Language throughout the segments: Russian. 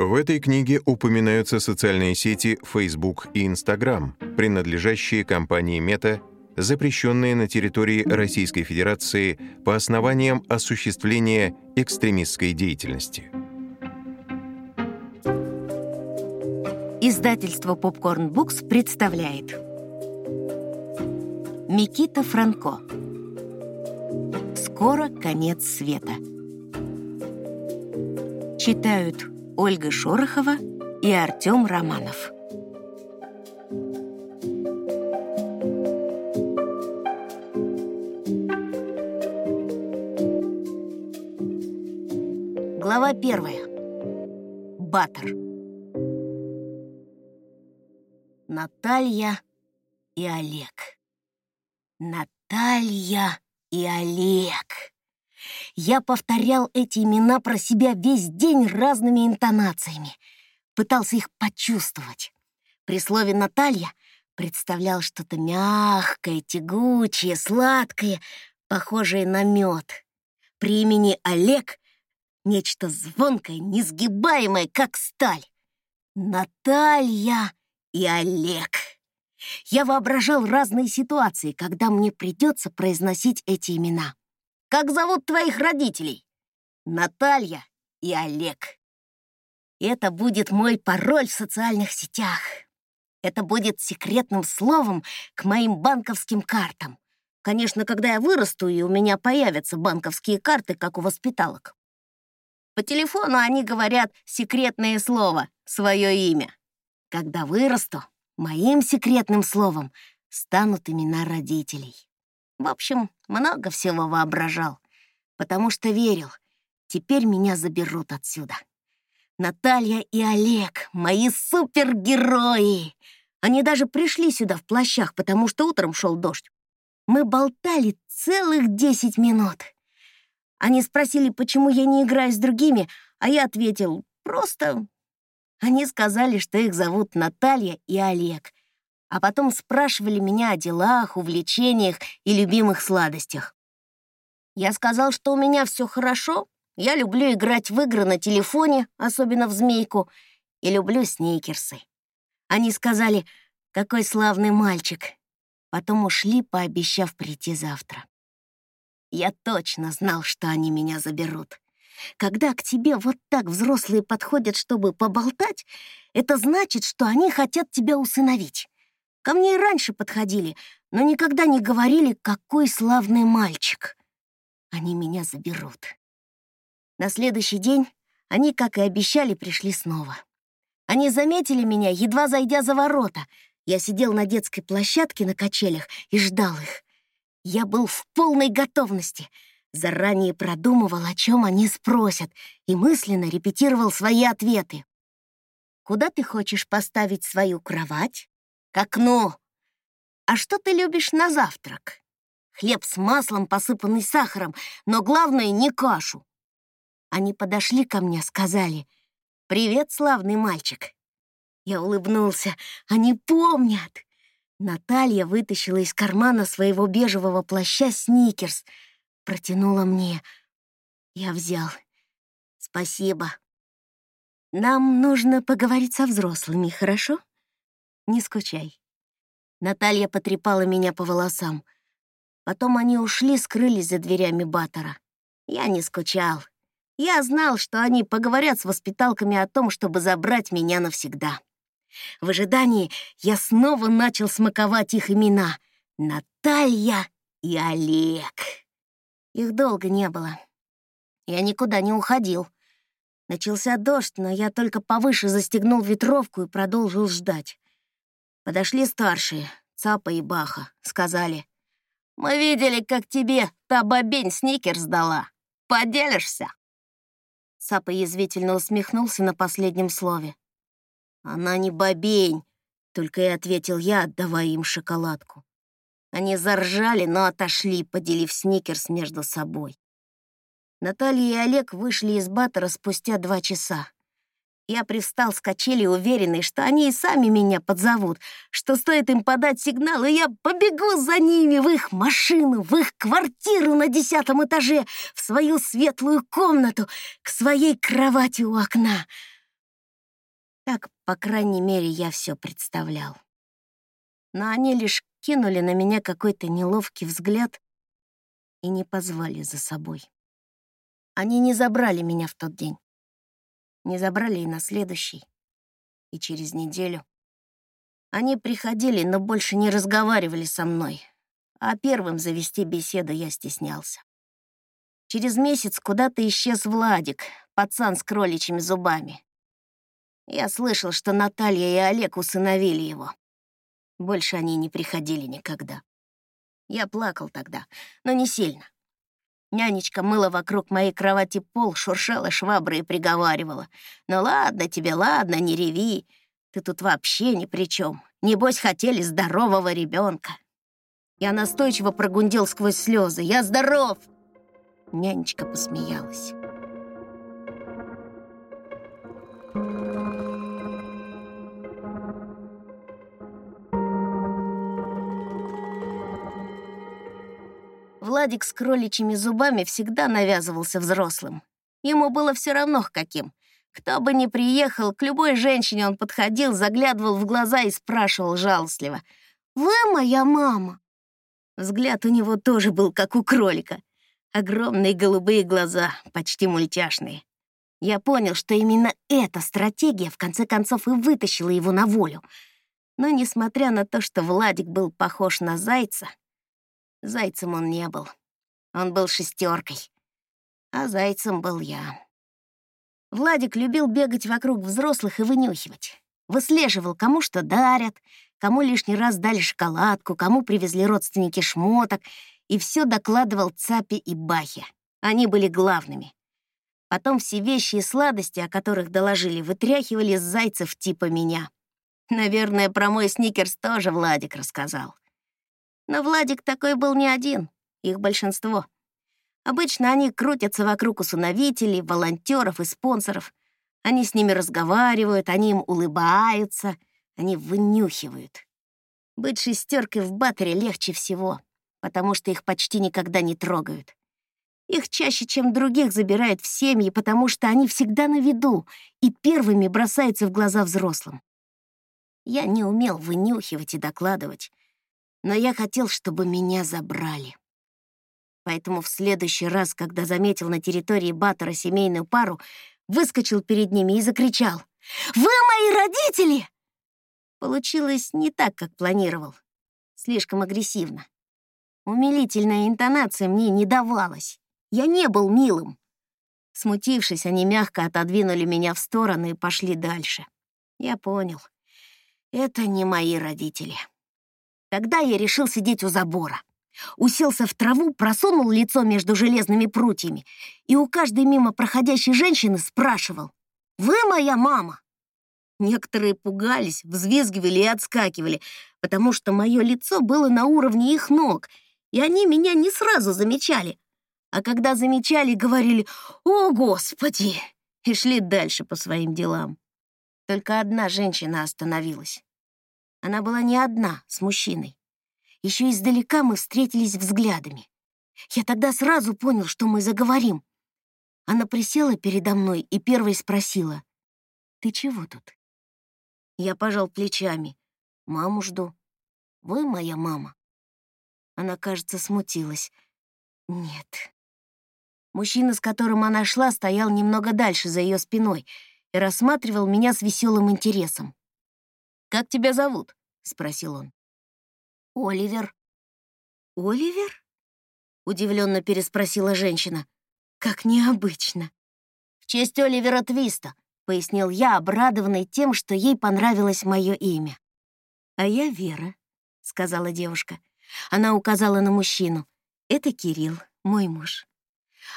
В этой книге упоминаются социальные сети Facebook и Instagram, принадлежащие компании Meta, запрещенные на территории Российской Федерации по основаниям осуществления экстремистской деятельности. Издательство Popcorn Books представляет Микита Франко Скоро конец света Читают Ольга Шорохова и Артем Романов Глава первая Баттер Наталья и Олег. Наталья и Олег. Я повторял эти имена про себя весь день разными интонациями. Пытался их почувствовать. При слове «Наталья» представлял что-то мягкое, тягучее, сладкое, похожее на мед. При имени Олег — нечто звонкое, несгибаемое, как сталь. Наталья и Олег. Я воображал разные ситуации, когда мне придется произносить эти имена. Как зовут твоих родителей? Наталья и Олег. Это будет мой пароль в социальных сетях. Это будет секретным словом к моим банковским картам. Конечно, когда я вырасту, и у меня появятся банковские карты, как у воспиталок. По телефону они говорят секретное слово, свое имя. Когда вырасту, моим секретным словом станут имена родителей. В общем, много всего воображал, потому что верил, теперь меня заберут отсюда. Наталья и Олег — мои супергерои! Они даже пришли сюда в плащах, потому что утром шел дождь. Мы болтали целых десять минут. Они спросили, почему я не играю с другими, а я ответил, просто они сказали, что их зовут Наталья и Олег, а потом спрашивали меня о делах, увлечениях и любимых сладостях. Я сказал, что у меня все хорошо, я люблю играть в игры на телефоне, особенно в змейку, и люблю сникерсы. Они сказали, какой славный мальчик. Потом ушли, пообещав прийти завтра. Я точно знал, что они меня заберут. Когда к тебе вот так взрослые подходят, чтобы поболтать, это значит, что они хотят тебя усыновить. Ко мне и раньше подходили, но никогда не говорили, какой славный мальчик. Они меня заберут. На следующий день они, как и обещали, пришли снова. Они заметили меня, едва зайдя за ворота. Я сидел на детской площадке на качелях и ждал их. Я был в полной готовности — Заранее продумывал, о чем они спросят, и мысленно репетировал свои ответы. «Куда ты хочешь поставить свою кровать?» «К окну». «А что ты любишь на завтрак?» «Хлеб с маслом, посыпанный сахаром, но главное — не кашу». Они подошли ко мне, сказали, «Привет, славный мальчик». Я улыбнулся. Они помнят. Наталья вытащила из кармана своего бежевого плаща сникерс — протянула мне. Я взял. Спасибо. Нам нужно поговорить со взрослыми, хорошо? Не скучай. Наталья потрепала меня по волосам. Потом они ушли, скрылись за дверями Баттера. Я не скучал. Я знал, что они поговорят с воспиталками о том, чтобы забрать меня навсегда. В ожидании я снова начал смаковать их имена — Наталья и Олег. Их долго не было. Я никуда не уходил. Начался дождь, но я только повыше застегнул ветровку и продолжил ждать. Подошли старшие, Цапа и Баха, сказали. «Мы видели, как тебе та бобень сникер сдала. Поделишься?» Цапа язвительно усмехнулся на последнем слове. «Она не бобень», — только и ответил я, отдавая им шоколадку. Они заржали, но отошли, поделив сникерс между собой. Наталья и Олег вышли из Баттера спустя два часа. Я привстал с качели, уверенный, что они и сами меня подзовут, что стоит им подать сигнал, и я побегу за ними в их машину, в их квартиру на десятом этаже, в свою светлую комнату, к своей кровати у окна. Так, по крайней мере, я все представлял. Но они лишь кинули на меня какой-то неловкий взгляд и не позвали за собой. Они не забрали меня в тот день. Не забрали и на следующий, и через неделю. Они приходили, но больше не разговаривали со мной, а первым завести беседу я стеснялся. Через месяц куда-то исчез Владик, пацан с кроличьими зубами. Я слышал, что Наталья и Олег усыновили его. Больше они не приходили никогда. Я плакал тогда, но не сильно. Нянечка мыла вокруг моей кровати пол, шуршала шваброй и приговаривала. «Ну ладно тебе, ладно, не реви. Ты тут вообще ни при чем. Небось, хотели здорового ребенка. Я настойчиво прогундел сквозь слезы. «Я здоров!» Нянечка посмеялась. Владик с кроличьими зубами всегда навязывался взрослым. Ему было все равно каким. Кто бы ни приехал, к любой женщине он подходил, заглядывал в глаза и спрашивал жалостливо. «Вы моя мама?» Взгляд у него тоже был как у кролика. Огромные голубые глаза, почти мультяшные. Я понял, что именно эта стратегия в конце концов и вытащила его на волю. Но несмотря на то, что Владик был похож на зайца, Зайцем он не был. Он был шестеркой. А зайцем был я. Владик любил бегать вокруг взрослых и вынюхивать. Выслеживал, кому что дарят, кому лишний раз дали шоколадку, кому привезли родственники шмоток, и все докладывал Цапе и Бахе. Они были главными. Потом все вещи и сладости, о которых доложили, вытряхивали с зайцев типа меня. Наверное, про мой сникерс тоже Владик рассказал. Но Владик такой был не один, их большинство. Обычно они крутятся вокруг усыновителей, волонтеров и спонсоров. Они с ними разговаривают, они им улыбаются, они вынюхивают. Быть шестеркой в батаре легче всего, потому что их почти никогда не трогают. Их чаще, чем других, забирают в семьи, потому что они всегда на виду и первыми бросаются в глаза взрослым. Я не умел вынюхивать и докладывать, но я хотел, чтобы меня забрали. Поэтому в следующий раз, когда заметил на территории Баттера семейную пару, выскочил перед ними и закричал «Вы мои родители!» Получилось не так, как планировал. Слишком агрессивно. Умилительная интонация мне не давалась. Я не был милым. Смутившись, они мягко отодвинули меня в сторону и пошли дальше. Я понял. Это не мои родители. Тогда я решил сидеть у забора. Уселся в траву, просунул лицо между железными прутьями и у каждой мимо проходящей женщины спрашивал «Вы моя мама?» Некоторые пугались, взвизгивали и отскакивали, потому что мое лицо было на уровне их ног, и они меня не сразу замечали. А когда замечали, говорили «О, Господи!» и шли дальше по своим делам. Только одна женщина остановилась. Она была не одна, с мужчиной. Еще издалека мы встретились взглядами. Я тогда сразу понял, что мы заговорим. Она присела передо мной и первой спросила, «Ты чего тут?» Я пожал плечами. «Маму жду. Вы моя мама?» Она, кажется, смутилась. «Нет». Мужчина, с которым она шла, стоял немного дальше, за ее спиной, и рассматривал меня с веселым интересом. «Как тебя зовут?» — спросил он. «Оливер». «Оливер?» — удивленно переспросила женщина. «Как необычно». «В честь Оливера Твиста», — пояснил я, обрадованный тем, что ей понравилось мое имя. «А я Вера», — сказала девушка. Она указала на мужчину. «Это Кирилл, мой муж».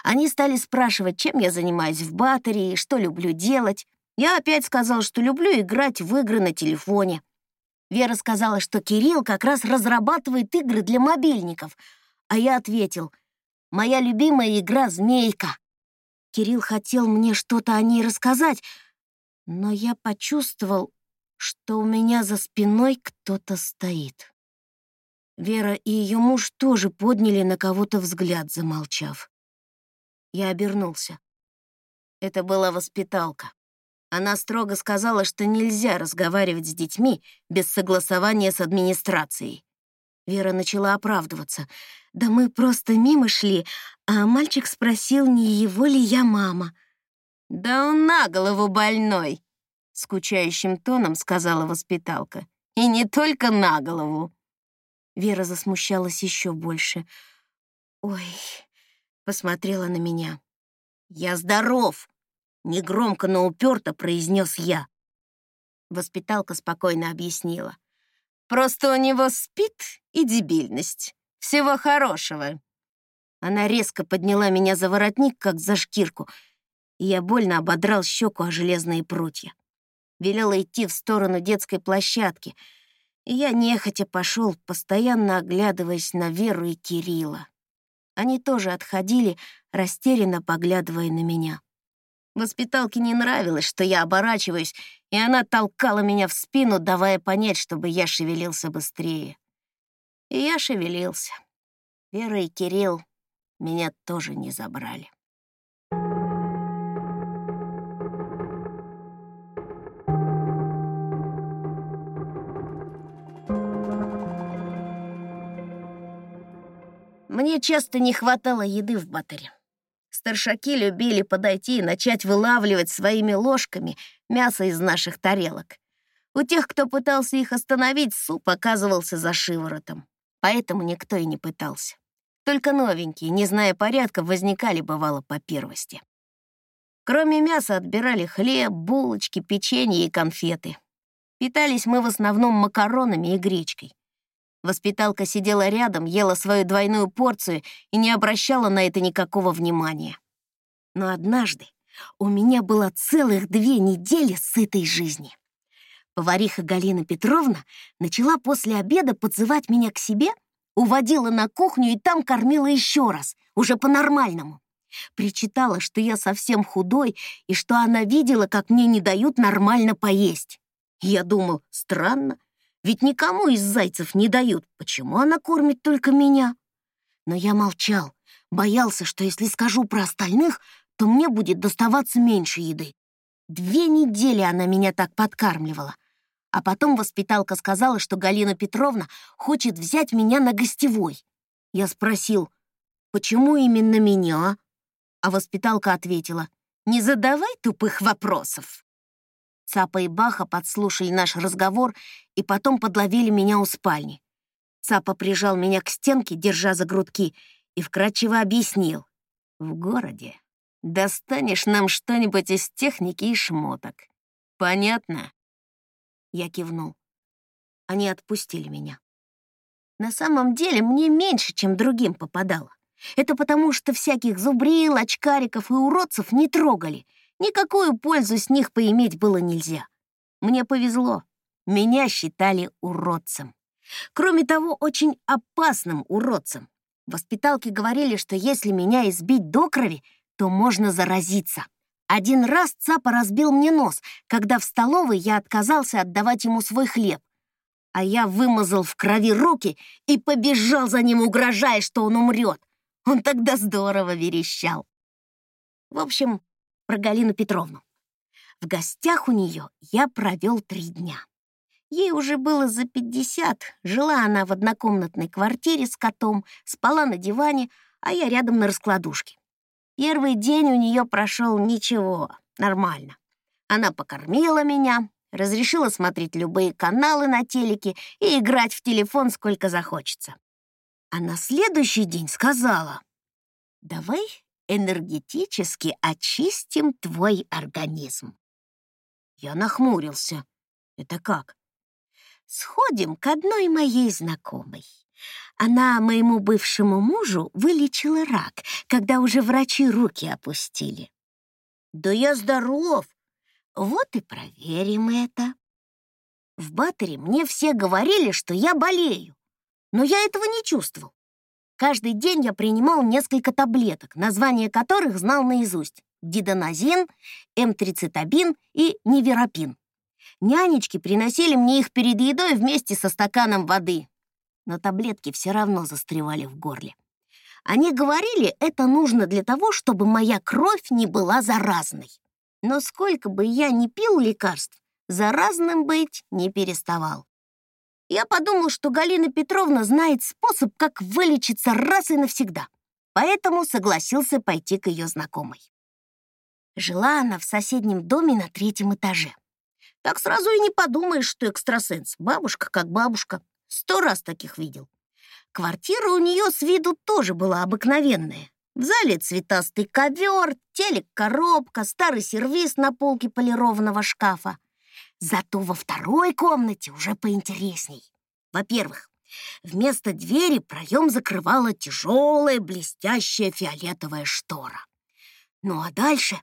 Они стали спрашивать, чем я занимаюсь в батарее, что люблю делать. Я опять сказал, что люблю играть в игры на телефоне. Вера сказала, что Кирилл как раз разрабатывает игры для мобильников, а я ответил, «Моя любимая игра — «Змейка». Кирилл хотел мне что-то о ней рассказать, но я почувствовал, что у меня за спиной кто-то стоит. Вера и ее муж тоже подняли на кого-то взгляд, замолчав. Я обернулся. Это была воспиталка. Она строго сказала, что нельзя разговаривать с детьми без согласования с администрацией. Вера начала оправдываться. «Да мы просто мимо шли, а мальчик спросил, не его ли я мама». «Да он на голову больной», — скучающим тоном сказала воспиталка. «И не только на голову». Вера засмущалась еще больше. «Ой», — посмотрела на меня. «Я здоров!» Негромко, но уперто произнес я. Воспиталка спокойно объяснила. «Просто у него спит и дебильность. Всего хорошего». Она резко подняла меня за воротник, как за шкирку, и я больно ободрал щеку о железные прутья. Велела идти в сторону детской площадки, и я нехотя пошел, постоянно оглядываясь на Веру и Кирилла. Они тоже отходили, растерянно поглядывая на меня. Воспиталке не нравилось, что я оборачиваюсь, и она толкала меня в спину, давая понять, чтобы я шевелился быстрее. И я шевелился. Вера и Кирилл меня тоже не забрали. Мне часто не хватало еды в батаре. Старшаки любили подойти и начать вылавливать своими ложками мясо из наших тарелок. У тех, кто пытался их остановить, суп оказывался за шиворотом. Поэтому никто и не пытался. Только новенькие, не зная порядка, возникали, бывало, по первости. Кроме мяса отбирали хлеб, булочки, печенье и конфеты. Питались мы в основном макаронами и гречкой. Воспиталка сидела рядом, ела свою двойную порцию и не обращала на это никакого внимания. Но однажды у меня было целых две недели сытой жизни. Повариха Галина Петровна начала после обеда подзывать меня к себе, уводила на кухню и там кормила еще раз, уже по-нормальному. Причитала, что я совсем худой и что она видела, как мне не дают нормально поесть. Я думал, странно, ведь никому из зайцев не дают. Почему она кормит только меня? Но я молчал, боялся, что если скажу про остальных, то мне будет доставаться меньше еды. Две недели она меня так подкармливала. А потом воспиталка сказала, что Галина Петровна хочет взять меня на гостевой. Я спросил, почему именно меня? А воспиталка ответила, не задавай тупых вопросов. Цапа и Баха подслушали наш разговор и потом подловили меня у спальни. Цапа прижал меня к стенке, держа за грудки, и вкратчиво объяснил. «В городе достанешь нам что-нибудь из техники и шмоток. Понятно?» Я кивнул. Они отпустили меня. На самом деле мне меньше, чем другим попадало. Это потому, что всяких зубрил, очкариков и уродцев не трогали — Никакую пользу с них поиметь было нельзя. Мне повезло. Меня считали уродцем. Кроме того, очень опасным уродцем. Воспиталки говорили, что если меня избить до крови, то можно заразиться. Один раз Цапа разбил мне нос, когда в столовой я отказался отдавать ему свой хлеб. А я вымазал в крови руки и побежал за ним, угрожая, что он умрет. Он тогда здорово верещал. В общем, про Галину Петровну. В гостях у нее я провел три дня. Ей уже было за 50, жила она в однокомнатной квартире с котом, спала на диване, а я рядом на раскладушке. Первый день у нее прошел ничего, нормально. Она покормила меня, разрешила смотреть любые каналы на телеке и играть в телефон сколько захочется. А на следующий день сказала, «Давай энергетически очистим твой организм. Я нахмурился. Это как? Сходим к одной моей знакомой. Она моему бывшему мужу вылечила рак, когда уже врачи руки опустили. Да я здоров. Вот и проверим это. В Баттере мне все говорили, что я болею, но я этого не чувствовал. Каждый день я принимал несколько таблеток, названия которых знал наизусть. Дидоназин, эмтрицитабин и неверопин. Нянечки приносили мне их перед едой вместе со стаканом воды. Но таблетки все равно застревали в горле. Они говорили, это нужно для того, чтобы моя кровь не была заразной. Но сколько бы я ни пил лекарств, заразным быть не переставал. Я подумал, что Галина Петровна знает способ, как вылечиться раз и навсегда, поэтому согласился пойти к ее знакомой. Жила она в соседнем доме на третьем этаже. Так сразу и не подумаешь, что экстрасенс. Бабушка как бабушка. Сто раз таких видел. Квартира у нее с виду тоже была обыкновенная. В зале цветастый ковер, телек-коробка, старый сервиз на полке полированного шкафа. Зато во второй комнате уже поинтересней. Во-первых, вместо двери проем закрывала тяжелая блестящая фиолетовая штора. Ну а дальше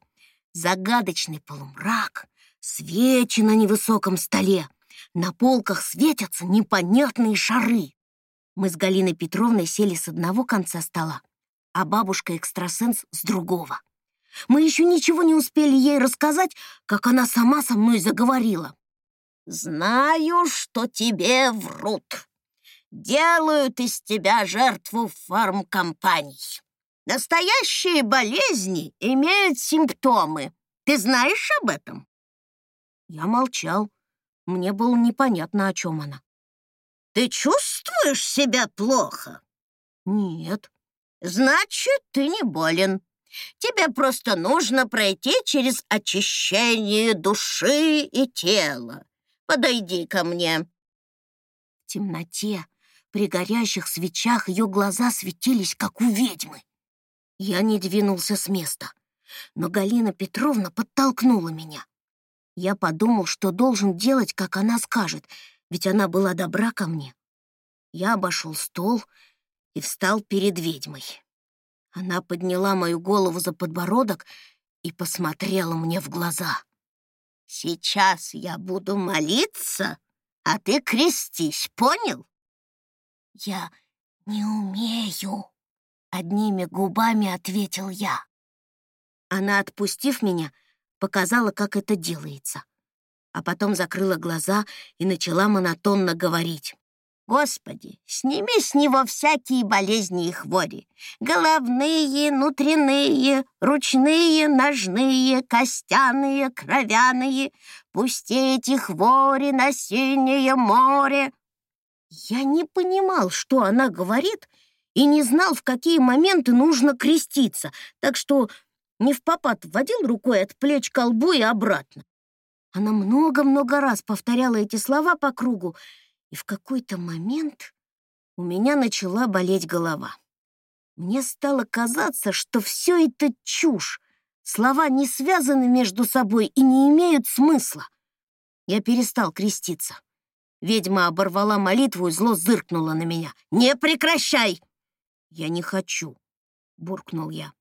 загадочный полумрак, свечи на невысоком столе. На полках светятся непонятные шары. Мы с Галиной Петровной сели с одного конца стола, а бабушка-экстрасенс с другого. Мы еще ничего не успели ей рассказать, как она сама со мной заговорила. «Знаю, что тебе врут. Делают из тебя жертву фармкомпаний. Настоящие болезни имеют симптомы. Ты знаешь об этом?» Я молчал. Мне было непонятно, о чем она. «Ты чувствуешь себя плохо?» «Нет». «Значит, ты не болен. Тебе просто нужно пройти через очищение души и тела. Подойди ко мне». В темноте, при горящих свечах, ее глаза светились, как у ведьмы. Я не двинулся с места, но Галина Петровна подтолкнула меня. Я подумал, что должен делать, как она скажет, ведь она была добра ко мне. Я обошел стол и встал перед ведьмой. Она подняла мою голову за подбородок и посмотрела мне в глаза. «Сейчас я буду молиться, а ты крестись, понял?» «Я не умею», — одними губами ответил я. Она, отпустив меня, показала, как это делается, а потом закрыла глаза и начала монотонно говорить. Господи, сними с него всякие болезни и хвори. Головные, внутренние, ручные, ножные, костяные, кровяные. Пусти эти хвори на синее море. Я не понимал, что она говорит, и не знал, в какие моменты нужно креститься, так что не в попад водил рукой от плеч к колбу и обратно. Она много-много раз повторяла эти слова по кругу, и в какой-то момент у меня начала болеть голова. Мне стало казаться, что все это чушь. Слова не связаны между собой и не имеют смысла. Я перестал креститься. Ведьма оборвала молитву и зло зыркнула на меня. «Не прекращай!» «Я не хочу», — буркнул я.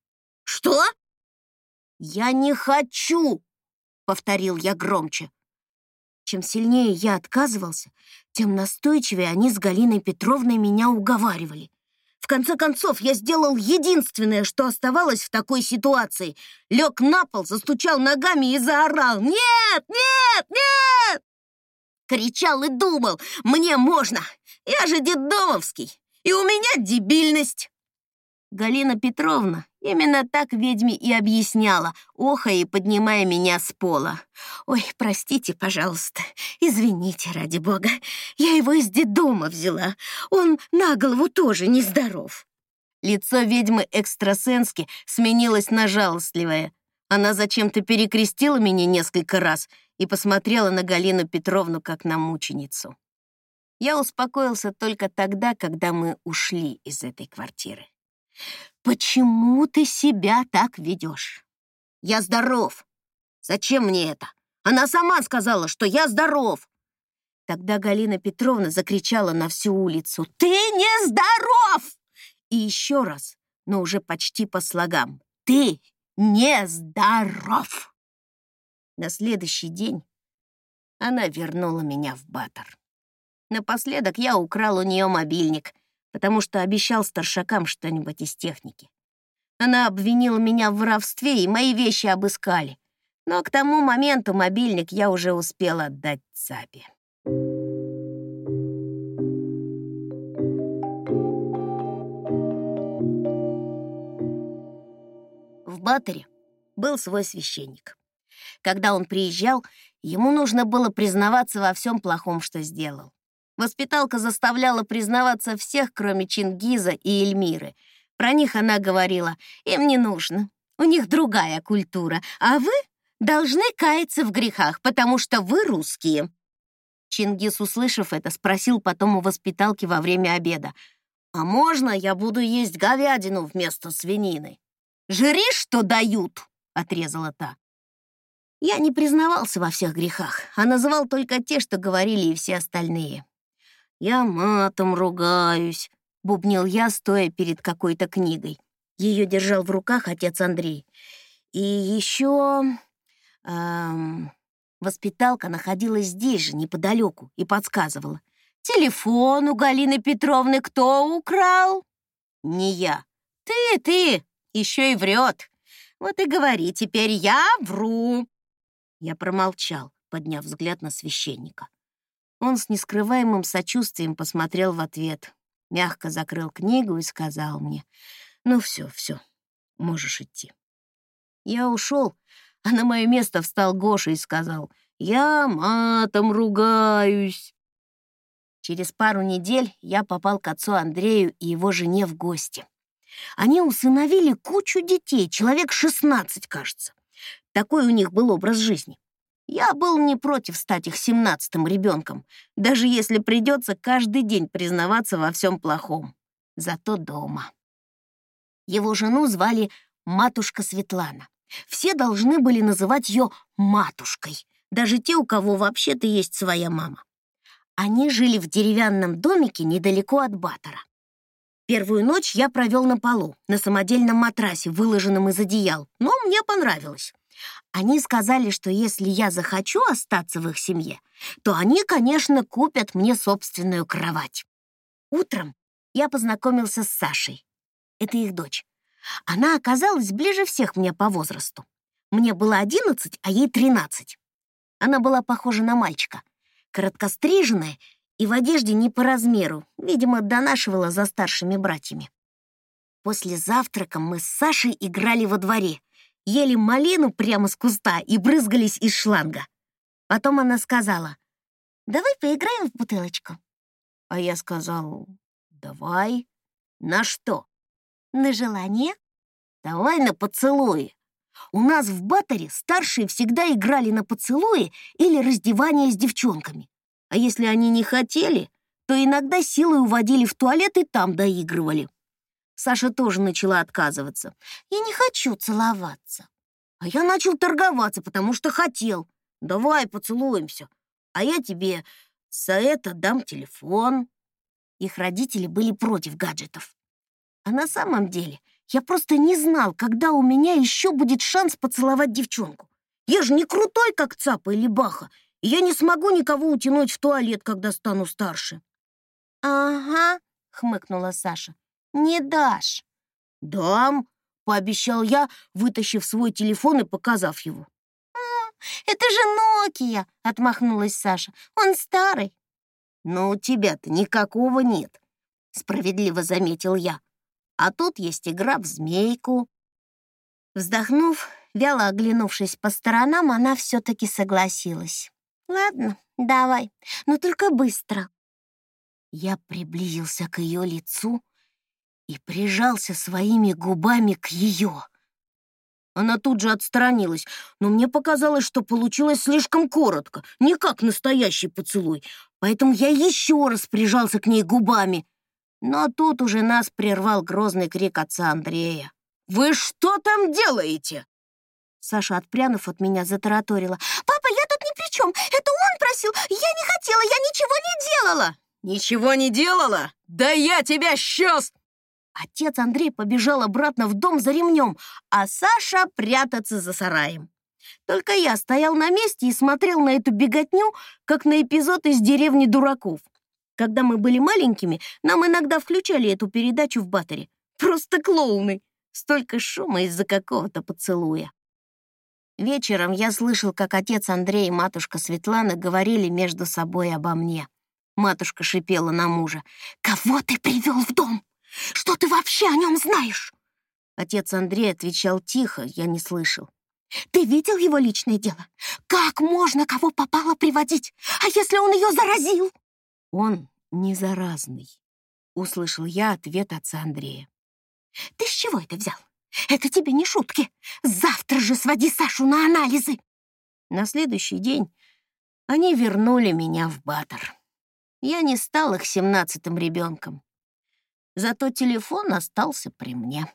«Что?» «Я не хочу!» — повторил я громче. Чем сильнее я отказывался, тем настойчивее они с Галиной Петровной меня уговаривали. В конце концов, я сделал единственное, что оставалось в такой ситуации. Лег на пол, застучал ногами и заорал «Нет! Нет! Нет!» Кричал и думал «Мне можно! Я же детдомовский, и у меня дебильность!» Галина Петровна именно так ведьме и объясняла, охая и поднимая меня с пола. «Ой, простите, пожалуйста, извините, ради бога, я его из детдома взяла, он на голову тоже нездоров». Лицо ведьмы экстрасенски сменилось на жалостливое. Она зачем-то перекрестила меня несколько раз и посмотрела на Галину Петровну как на мученицу. Я успокоился только тогда, когда мы ушли из этой квартиры. Почему ты себя так ведешь? Я здоров. Зачем мне это? Она сама сказала, что я здоров. Тогда Галина Петровна закричала на всю улицу. Ты не здоров! И еще раз, но уже почти по слогам. Ты не здоров! На следующий день она вернула меня в Баттер. Напоследок я украл у нее мобильник — потому что обещал старшакам что-нибудь из техники. Она обвинила меня в воровстве, и мои вещи обыскали. Но к тому моменту мобильник я уже успел отдать Цапе. В Баттере был свой священник. Когда он приезжал, ему нужно было признаваться во всем плохом, что сделал. Воспиталка заставляла признаваться всех, кроме Чингиза и Эльмиры. Про них она говорила, им не нужно, у них другая культура, а вы должны каяться в грехах, потому что вы русские. Чингис, услышав это, спросил потом у воспиталки во время обеда, «А можно я буду есть говядину вместо свинины?» «Жри, что дают!» — отрезала та. Я не признавался во всех грехах, а называл только те, что говорили и все остальные. «Я матом ругаюсь», — бубнил я, стоя перед какой-то книгой. Ее держал в руках отец Андрей. «И еще...» эм... Воспиталка находилась здесь же, неподалеку, и подсказывала. «Телефон у Галины Петровны кто украл?» «Не я». «Ты, ты!» еще и врет. Вот и говори, теперь я вру. Я промолчал, подняв взгляд на священника. Он с нескрываемым сочувствием посмотрел в ответ, мягко закрыл книгу и сказал мне, «Ну все, все, можешь идти». Я ушел, а на мое место встал Гоша и сказал, «Я матом ругаюсь». Через пару недель я попал к отцу Андрею и его жене в гости. Они усыновили кучу детей, человек 16, кажется. Такой у них был образ жизни. Я был не против стать их семнадцатым ребенком, даже если придется каждый день признаваться во всем плохом. Зато дома. Его жену звали матушка Светлана. Все должны были называть ее матушкой, даже те, у кого вообще-то есть своя мама. Они жили в деревянном домике недалеко от Батора. Первую ночь я провел на полу, на самодельном матрасе, выложенном из одеял, но мне понравилось. Они сказали, что если я захочу остаться в их семье, то они, конечно, купят мне собственную кровать. Утром я познакомился с Сашей. Это их дочь. Она оказалась ближе всех мне по возрасту. Мне было 11, а ей 13. Она была похожа на мальчика. Короткостриженная и в одежде не по размеру, видимо, донашивала за старшими братьями. После завтрака мы с Сашей играли во дворе, ели малину прямо с куста и брызгались из шланга. Потом она сказала, «Давай поиграем в бутылочку». А я сказал, «Давай». «На что?» «На желание». «Давай на поцелуи». У нас в Батаре старшие всегда играли на поцелуи или раздевание с девчонками. А если они не хотели, то иногда силой уводили в туалет и там доигрывали. Саша тоже начала отказываться. «Я не хочу целоваться». А я начал торговаться, потому что хотел. «Давай поцелуемся, а я тебе за это дам телефон». Их родители были против гаджетов. А на самом деле я просто не знал, когда у меня еще будет шанс поцеловать девчонку. Я же не крутой, как Цапа или Баха, я не смогу никого утянуть в туалет, когда стану старше». «Ага», — хмыкнула Саша. «Не дашь». «Дам», — пообещал я, вытащив свой телефон и показав его. «Это же Нокия!» — отмахнулась Саша. «Он старый». «Но у тебя-то никакого нет», — справедливо заметил я. «А тут есть игра в змейку». Вздохнув, вяло оглянувшись по сторонам, она все-таки согласилась. Ладно, давай, но только быстро. Я приблизился к ее лицу и прижался своими губами к ее. Она тут же отстранилась, но мне показалось, что получилось слишком коротко, не как настоящий поцелуй, поэтому я еще раз прижался к ней губами. Но тут уже нас прервал грозный крик отца Андрея. «Вы что там делаете?» Саша, отпрянув от меня, затараторила. «Папа, я тут ни при чем! Это он просил! Я не хотела! Я ничего не делала!» «Ничего не делала? Да я тебя сейчас!» Отец Андрей побежал обратно в дом за ремнем, а Саша прятаться за сараем. Только я стоял на месте и смотрел на эту беготню, как на эпизод из «Деревни дураков». Когда мы были маленькими, нам иногда включали эту передачу в батаре. Просто клоуны. Столько шума из-за какого-то поцелуя. Вечером я слышал, как отец Андрей и матушка Светлана говорили между собой обо мне. Матушка шипела на мужа. «Кого ты привел в дом? Что ты вообще о нем знаешь?» Отец Андрей отвечал тихо, я не слышал. Ты видел его личное дело? Как можно кого попало приводить? А если он ее заразил? Он не заразный, услышал я ответ отца Андрея. Ты с чего это взял? Это тебе не шутки. Завтра же своди Сашу на анализы. На следующий день они вернули меня в Батор. Я не стал их семнадцатым ребенком. Зато телефон остался при мне.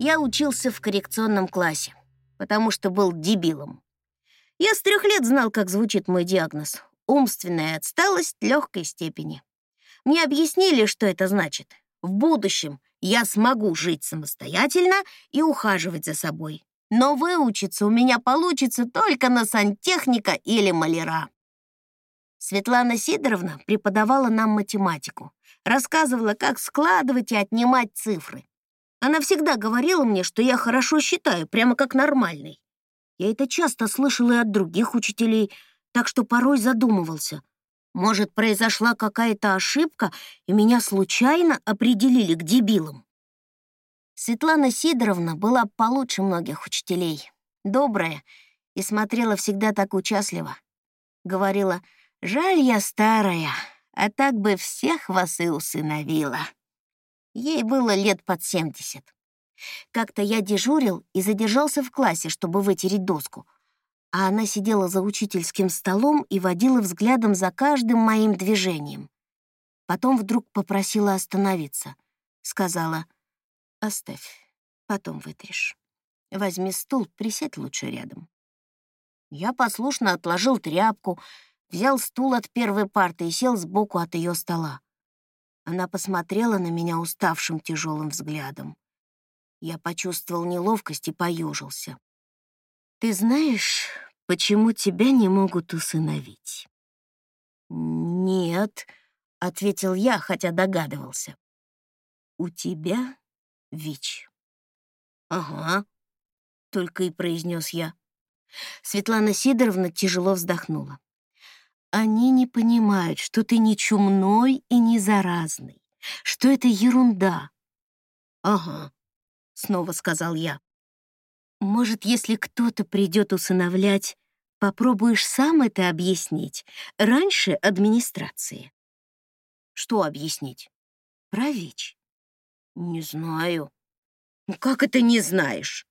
Я учился в коррекционном классе, потому что был дебилом. Я с трех лет знал, как звучит мой диагноз. Умственная отсталость легкой степени. Мне объяснили, что это значит. В будущем я смогу жить самостоятельно и ухаживать за собой. Но выучиться у меня получится только на сантехника или маляра. Светлана Сидоровна преподавала нам математику, рассказывала, как складывать и отнимать цифры. Она всегда говорила мне, что я хорошо считаю, прямо как нормальный. Я это часто слышал и от других учителей, так что порой задумывался. Может, произошла какая-то ошибка, и меня случайно определили к дебилам. Светлана Сидоровна была получше многих учителей, добрая и смотрела всегда так участливо. Говорила, «Жаль я старая, а так бы всех вас и усыновила». Ей было лет под семьдесят. Как-то я дежурил и задержался в классе, чтобы вытереть доску, а она сидела за учительским столом и водила взглядом за каждым моим движением. Потом вдруг попросила остановиться. Сказала, «Оставь, потом вытрешь. Возьми стул, присядь лучше рядом». Я послушно отложил тряпку, взял стул от первой парты и сел сбоку от ее стола. Она посмотрела на меня уставшим тяжелым взглядом. Я почувствовал неловкость и поюжился. «Ты знаешь, почему тебя не могут усыновить?» «Нет», — ответил я, хотя догадывался. «У тебя ВИЧ». «Ага», — только и произнес я. Светлана Сидоровна тяжело вздохнула. Они не понимают, что ты не чумной и не заразный, что это ерунда. Ага, снова сказал я. Может, если кто-то придет усыновлять, попробуешь сам это объяснить раньше администрации. Что объяснить? Про ВИЧ. Не знаю. Ну как это не знаешь?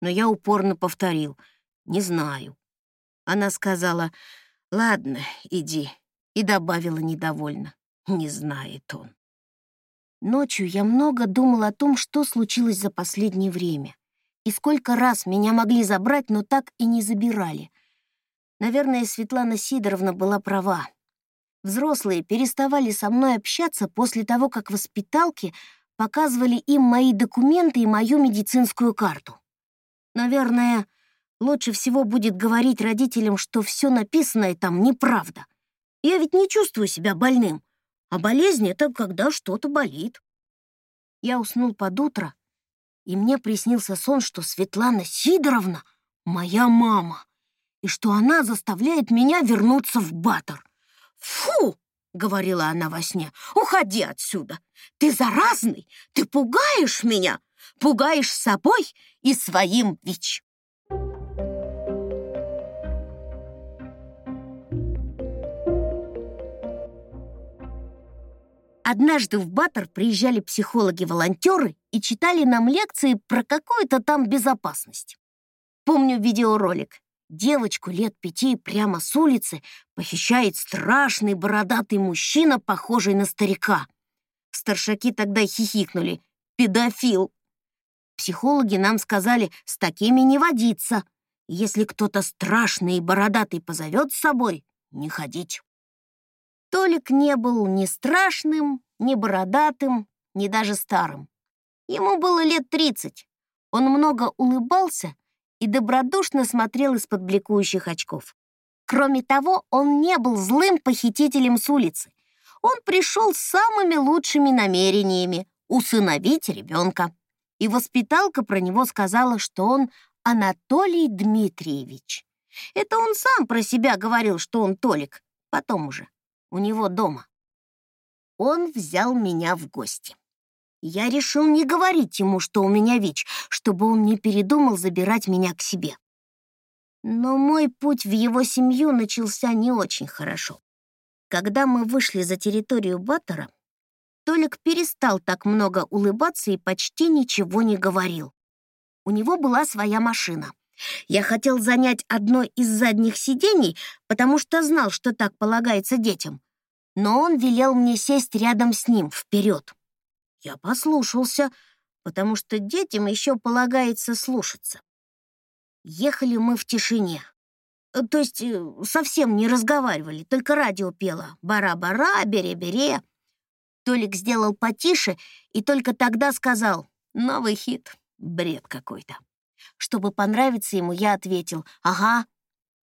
Но я упорно повторил. Не знаю. Она сказала, «Ладно, иди», и добавила недовольно. Не знает он. Ночью я много думал о том, что случилось за последнее время, и сколько раз меня могли забрать, но так и не забирали. Наверное, Светлана Сидоровна была права. Взрослые переставали со мной общаться после того, как воспиталки показывали им мои документы и мою медицинскую карту. Наверное, Лучше всего будет говорить родителям, что все написанное там неправда. Я ведь не чувствую себя больным, а болезнь — это когда что-то болит. Я уснул под утро, и мне приснился сон, что Светлана Сидоровна — моя мама, и что она заставляет меня вернуться в Батор. «Фу!» — говорила она во сне. «Уходи отсюда! Ты заразный! Ты пугаешь меня! Пугаешь собой и своим ВИЧ!» Однажды в Баттер приезжали психологи-волонтеры и читали нам лекции про какую-то там безопасность. Помню видеоролик. Девочку лет пяти прямо с улицы похищает страшный бородатый мужчина, похожий на старика. Старшаки тогда хихикнули. «Педофил!» Психологи нам сказали, с такими не водиться. Если кто-то страшный и бородатый позовет с собой, не ходить. Толик не был ни страшным, ни бородатым, ни даже старым. Ему было лет тридцать. Он много улыбался и добродушно смотрел из-под бликующих очков. Кроме того, он не был злым похитителем с улицы. Он пришел с самыми лучшими намерениями — усыновить ребенка. И воспиталка про него сказала, что он Анатолий Дмитриевич. Это он сам про себя говорил, что он Толик, потом уже у него дома. Он взял меня в гости. Я решил не говорить ему, что у меня ВИЧ, чтобы он не передумал забирать меня к себе. Но мой путь в его семью начался не очень хорошо. Когда мы вышли за территорию Баттера, Толик перестал так много улыбаться и почти ничего не говорил. У него была своя машина. Я хотел занять одно из задних сидений, потому что знал, что так полагается детям. Но он велел мне сесть рядом с ним, вперед. Я послушался, потому что детям еще полагается слушаться. Ехали мы в тишине. Э, то есть э, совсем не разговаривали, только радио пело. Бара-бара, бере-бере. Толик сделал потише и только тогда сказал «Новый хит, бред какой-то». Чтобы понравиться ему, я ответил «Ага».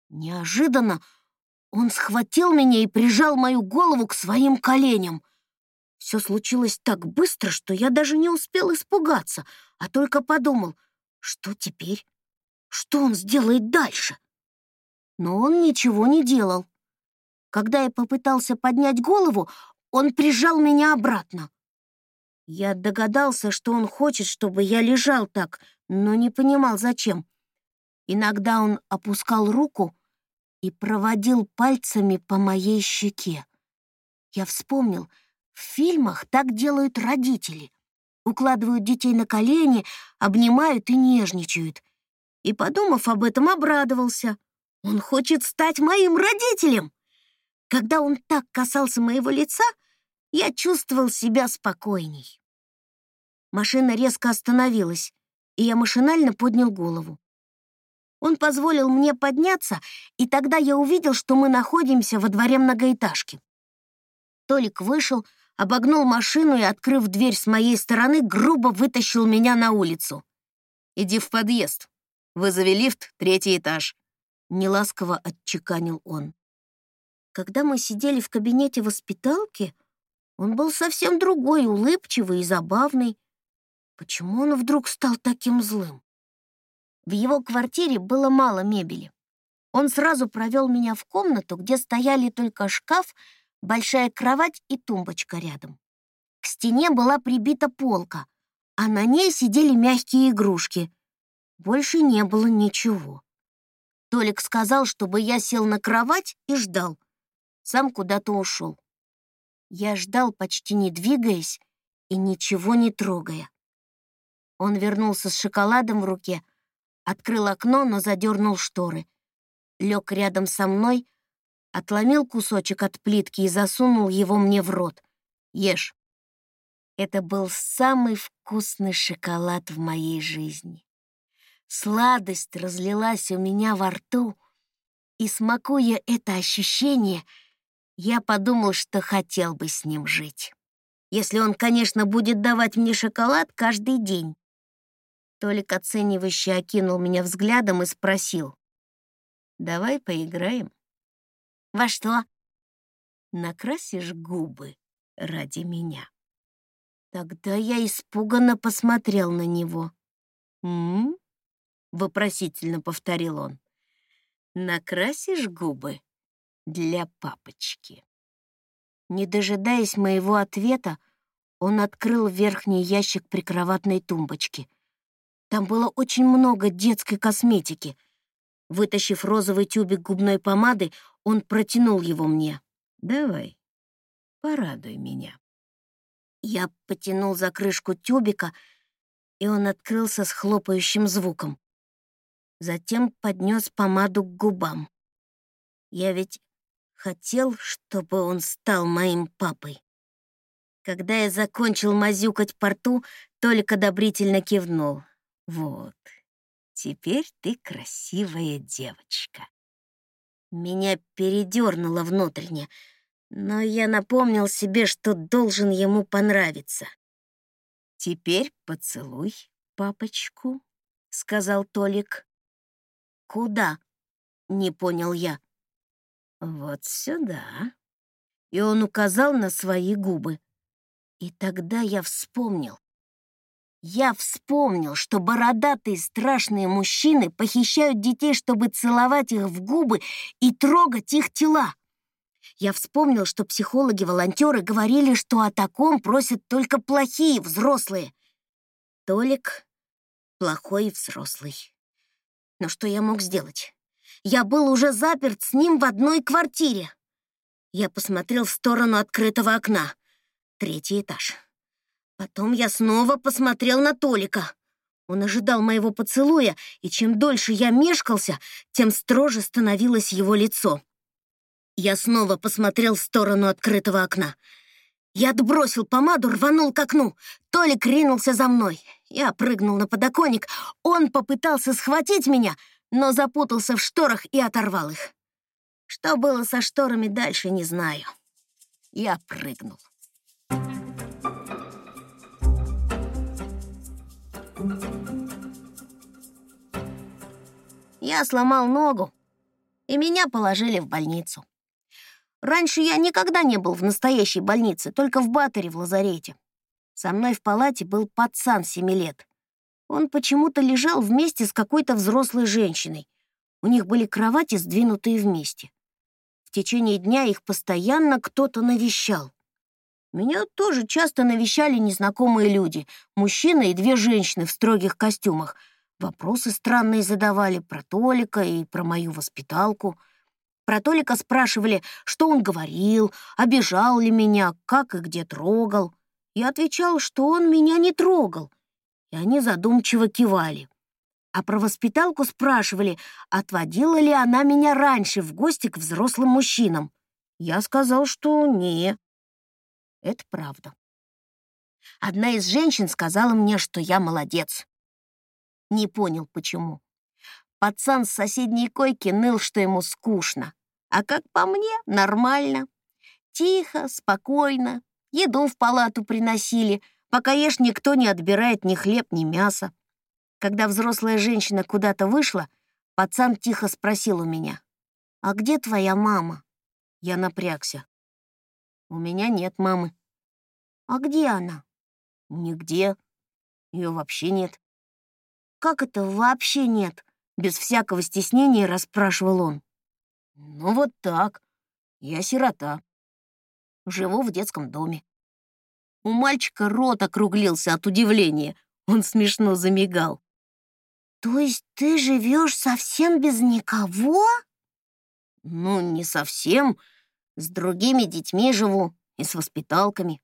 Неожиданно он схватил меня и прижал мою голову к своим коленям. Все случилось так быстро, что я даже не успел испугаться, а только подумал, что теперь? Что он сделает дальше? Но он ничего не делал. Когда я попытался поднять голову, он прижал меня обратно. Я догадался, что он хочет, чтобы я лежал так, но не понимал, зачем. Иногда он опускал руку и проводил пальцами по моей щеке. Я вспомнил, в фильмах так делают родители. Укладывают детей на колени, обнимают и нежничают. И, подумав об этом, обрадовался. Он хочет стать моим родителем. Когда он так касался моего лица, я чувствовал себя спокойней. Машина резко остановилась, и я машинально поднял голову. Он позволил мне подняться, и тогда я увидел, что мы находимся во дворе многоэтажки. Толик вышел, обогнул машину и, открыв дверь с моей стороны, грубо вытащил меня на улицу. «Иди в подъезд. Вызови лифт, третий этаж», — неласково отчеканил он. Когда мы сидели в кабинете воспиталки, он был совсем другой, улыбчивый и забавный. Почему он вдруг стал таким злым? В его квартире было мало мебели. Он сразу провел меня в комнату, где стояли только шкаф, большая кровать и тумбочка рядом. К стене была прибита полка, а на ней сидели мягкие игрушки. Больше не было ничего. Толик сказал, чтобы я сел на кровать и ждал. Сам куда-то ушел. Я ждал, почти не двигаясь и ничего не трогая. Он вернулся с шоколадом в руке, открыл окно, но задернул шторы. Лег рядом со мной, отломил кусочек от плитки и засунул его мне в рот. Ешь. Это был самый вкусный шоколад в моей жизни. Сладость разлилась у меня во рту, и, смакуя это ощущение, я подумал, что хотел бы с ним жить. Если он, конечно, будет давать мне шоколад каждый день. Толик оценивающе окинул меня взглядом и спросил. «Давай поиграем». «Во что?» «Накрасишь губы ради меня». Тогда я испуганно посмотрел на него. «М?», вопросительно повторил он. «Накрасишь губы для папочки?» Не дожидаясь моего ответа, он открыл верхний ящик прикроватной тумбочки. Там было очень много детской косметики. Вытащив розовый тюбик губной помады, он протянул его мне. «Давай, порадуй меня». Я потянул за крышку тюбика, и он открылся с хлопающим звуком. Затем поднес помаду к губам. Я ведь хотел, чтобы он стал моим папой. Когда я закончил мазюкать порту, Толик одобрительно кивнул. Вот, теперь ты красивая девочка. Меня передернуло внутренне, но я напомнил себе, что должен ему понравиться. «Теперь поцелуй папочку», — сказал Толик. «Куда?» — не понял я. «Вот сюда». И он указал на свои губы. И тогда я вспомнил. Я вспомнил, что бородатые страшные мужчины похищают детей, чтобы целовать их в губы и трогать их тела. Я вспомнил, что психологи-волонтеры говорили, что о таком просят только плохие взрослые. Толик — плохой взрослый. Но что я мог сделать? Я был уже заперт с ним в одной квартире. Я посмотрел в сторону открытого окна. Третий этаж. Потом я снова посмотрел на Толика. Он ожидал моего поцелуя, и чем дольше я мешкался, тем строже становилось его лицо. Я снова посмотрел в сторону открытого окна. Я отбросил помаду, рванул к окну. Толик ринулся за мной. Я прыгнул на подоконник. Он попытался схватить меня, но запутался в шторах и оторвал их. Что было со шторами дальше, не знаю. Я прыгнул. Я сломал ногу, и меня положили в больницу. Раньше я никогда не был в настоящей больнице, только в Баттере в лазарете. Со мной в палате был пацан семи лет. Он почему-то лежал вместе с какой-то взрослой женщиной. У них были кровати, сдвинутые вместе. В течение дня их постоянно кто-то навещал. Меня тоже часто навещали незнакомые люди, мужчина и две женщины в строгих костюмах. Вопросы странные задавали про Толика и про мою воспиталку. Про Толика спрашивали, что он говорил, обижал ли меня, как и где трогал. Я отвечал, что он меня не трогал, и они задумчиво кивали. А про воспиталку спрашивали, отводила ли она меня раньше в гости к взрослым мужчинам. Я сказал, что не. Это правда. Одна из женщин сказала мне, что я молодец. Не понял, почему. Пацан с соседней койки ныл, что ему скучно. А как по мне, нормально. Тихо, спокойно. Еду в палату приносили, пока ешь никто не отбирает ни хлеб, ни мясо. Когда взрослая женщина куда-то вышла, пацан тихо спросил у меня, «А где твоя мама?» Я напрягся. У меня нет мамы. А где она? Нигде. Ее вообще нет. Как это вообще нет? Без всякого стеснения расспрашивал он. Ну вот так. Я сирота. Живу в детском доме. У мальчика рот округлился от удивления. Он смешно замигал. То есть ты живешь совсем без никого? Ну, не совсем. С другими детьми живу и с воспиталками.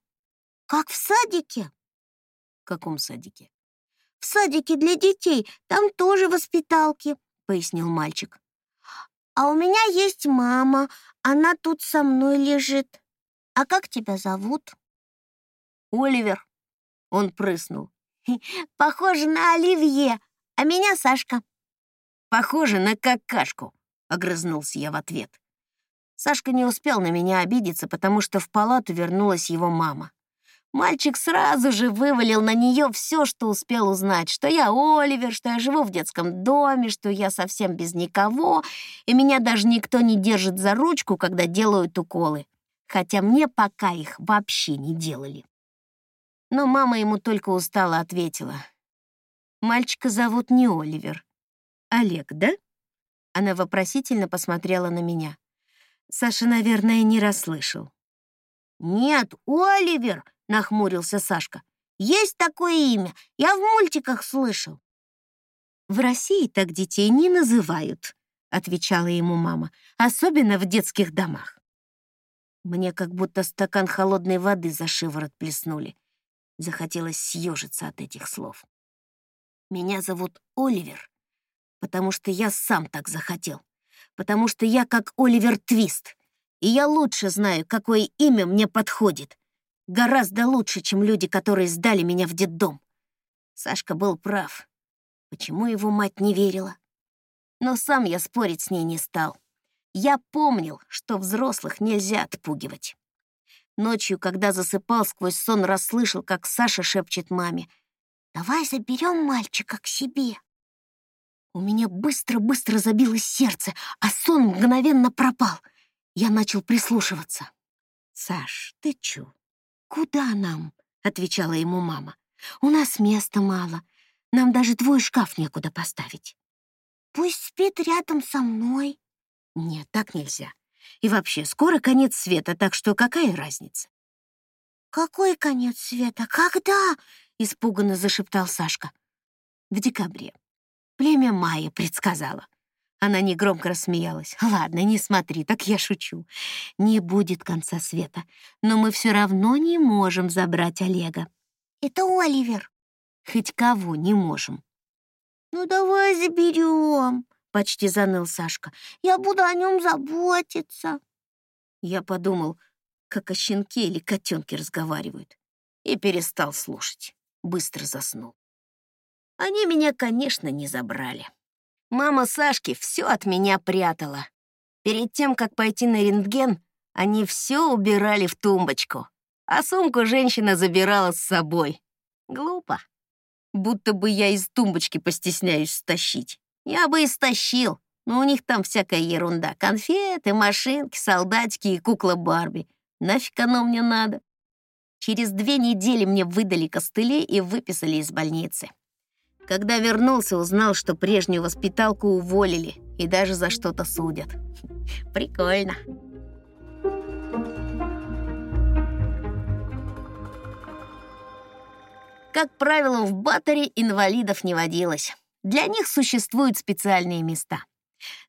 Как в садике? В каком садике? В садике для детей. Там тоже воспиталки, пояснил мальчик. А у меня есть мама. Она тут со мной лежит. А как тебя зовут? Оливер. Он прыснул. Похоже на Оливье, а меня Сашка. Похоже на какашку, огрызнулся я в ответ. Сашка не успел на меня обидеться, потому что в палату вернулась его мама. Мальчик сразу же вывалил на нее все, что успел узнать, что я Оливер, что я живу в детском доме, что я совсем без никого, и меня даже никто не держит за ручку, когда делают уколы, хотя мне пока их вообще не делали. Но мама ему только устало ответила. «Мальчика зовут не Оливер. Олег, да?» Она вопросительно посмотрела на меня. Саша, наверное, не расслышал. «Нет, Оливер!» — нахмурился Сашка. «Есть такое имя, я в мультиках слышал». «В России так детей не называют», — отвечала ему мама, «особенно в детских домах». Мне как будто стакан холодной воды за шиворот плеснули. Захотелось съежиться от этих слов. Меня зовут Оливер, потому что я сам так захотел потому что я как Оливер Твист, и я лучше знаю, какое имя мне подходит. Гораздо лучше, чем люди, которые сдали меня в детдом. Сашка был прав. Почему его мать не верила? Но сам я спорить с ней не стал. Я помнил, что взрослых нельзя отпугивать. Ночью, когда засыпал, сквозь сон расслышал, как Саша шепчет маме. «Давай заберем мальчика к себе». У меня быстро-быстро забилось сердце, а сон мгновенно пропал. Я начал прислушиваться. «Саш, ты чё? Куда нам?» — отвечала ему мама. «У нас места мало. Нам даже твой шкаф некуда поставить». «Пусть спит рядом со мной». «Нет, так нельзя. И вообще, скоро конец света, так что какая разница? «Какой конец света? Когда?» — испуганно зашептал Сашка. «В декабре. Племя Майя предсказала». Она негромко рассмеялась. «Ладно, не смотри, так я шучу. Не будет конца света. Но мы все равно не можем забрать Олега». «Это Оливер». «Хоть кого не можем». «Ну давай заберем», — почти заныл Сашка. «Я буду о нем заботиться». Я подумал, как о щенке или котенке разговаривают, и перестал слушать. Быстро заснул. Они меня, конечно, не забрали. Мама Сашки все от меня прятала. Перед тем, как пойти на рентген, они все убирали в тумбочку, а сумку женщина забирала с собой. Глупо. Будто бы я из тумбочки постесняюсь стащить. Я бы и стащил, но у них там всякая ерунда. Конфеты, машинки, солдатики и кукла Барби — Нафиг оно мне надо? Через две недели мне выдали костыли и выписали из больницы. Когда вернулся, узнал, что прежнюю воспиталку уволили и даже за что-то судят. Прикольно. Как правило, в батаре инвалидов не водилось. Для них существуют специальные места.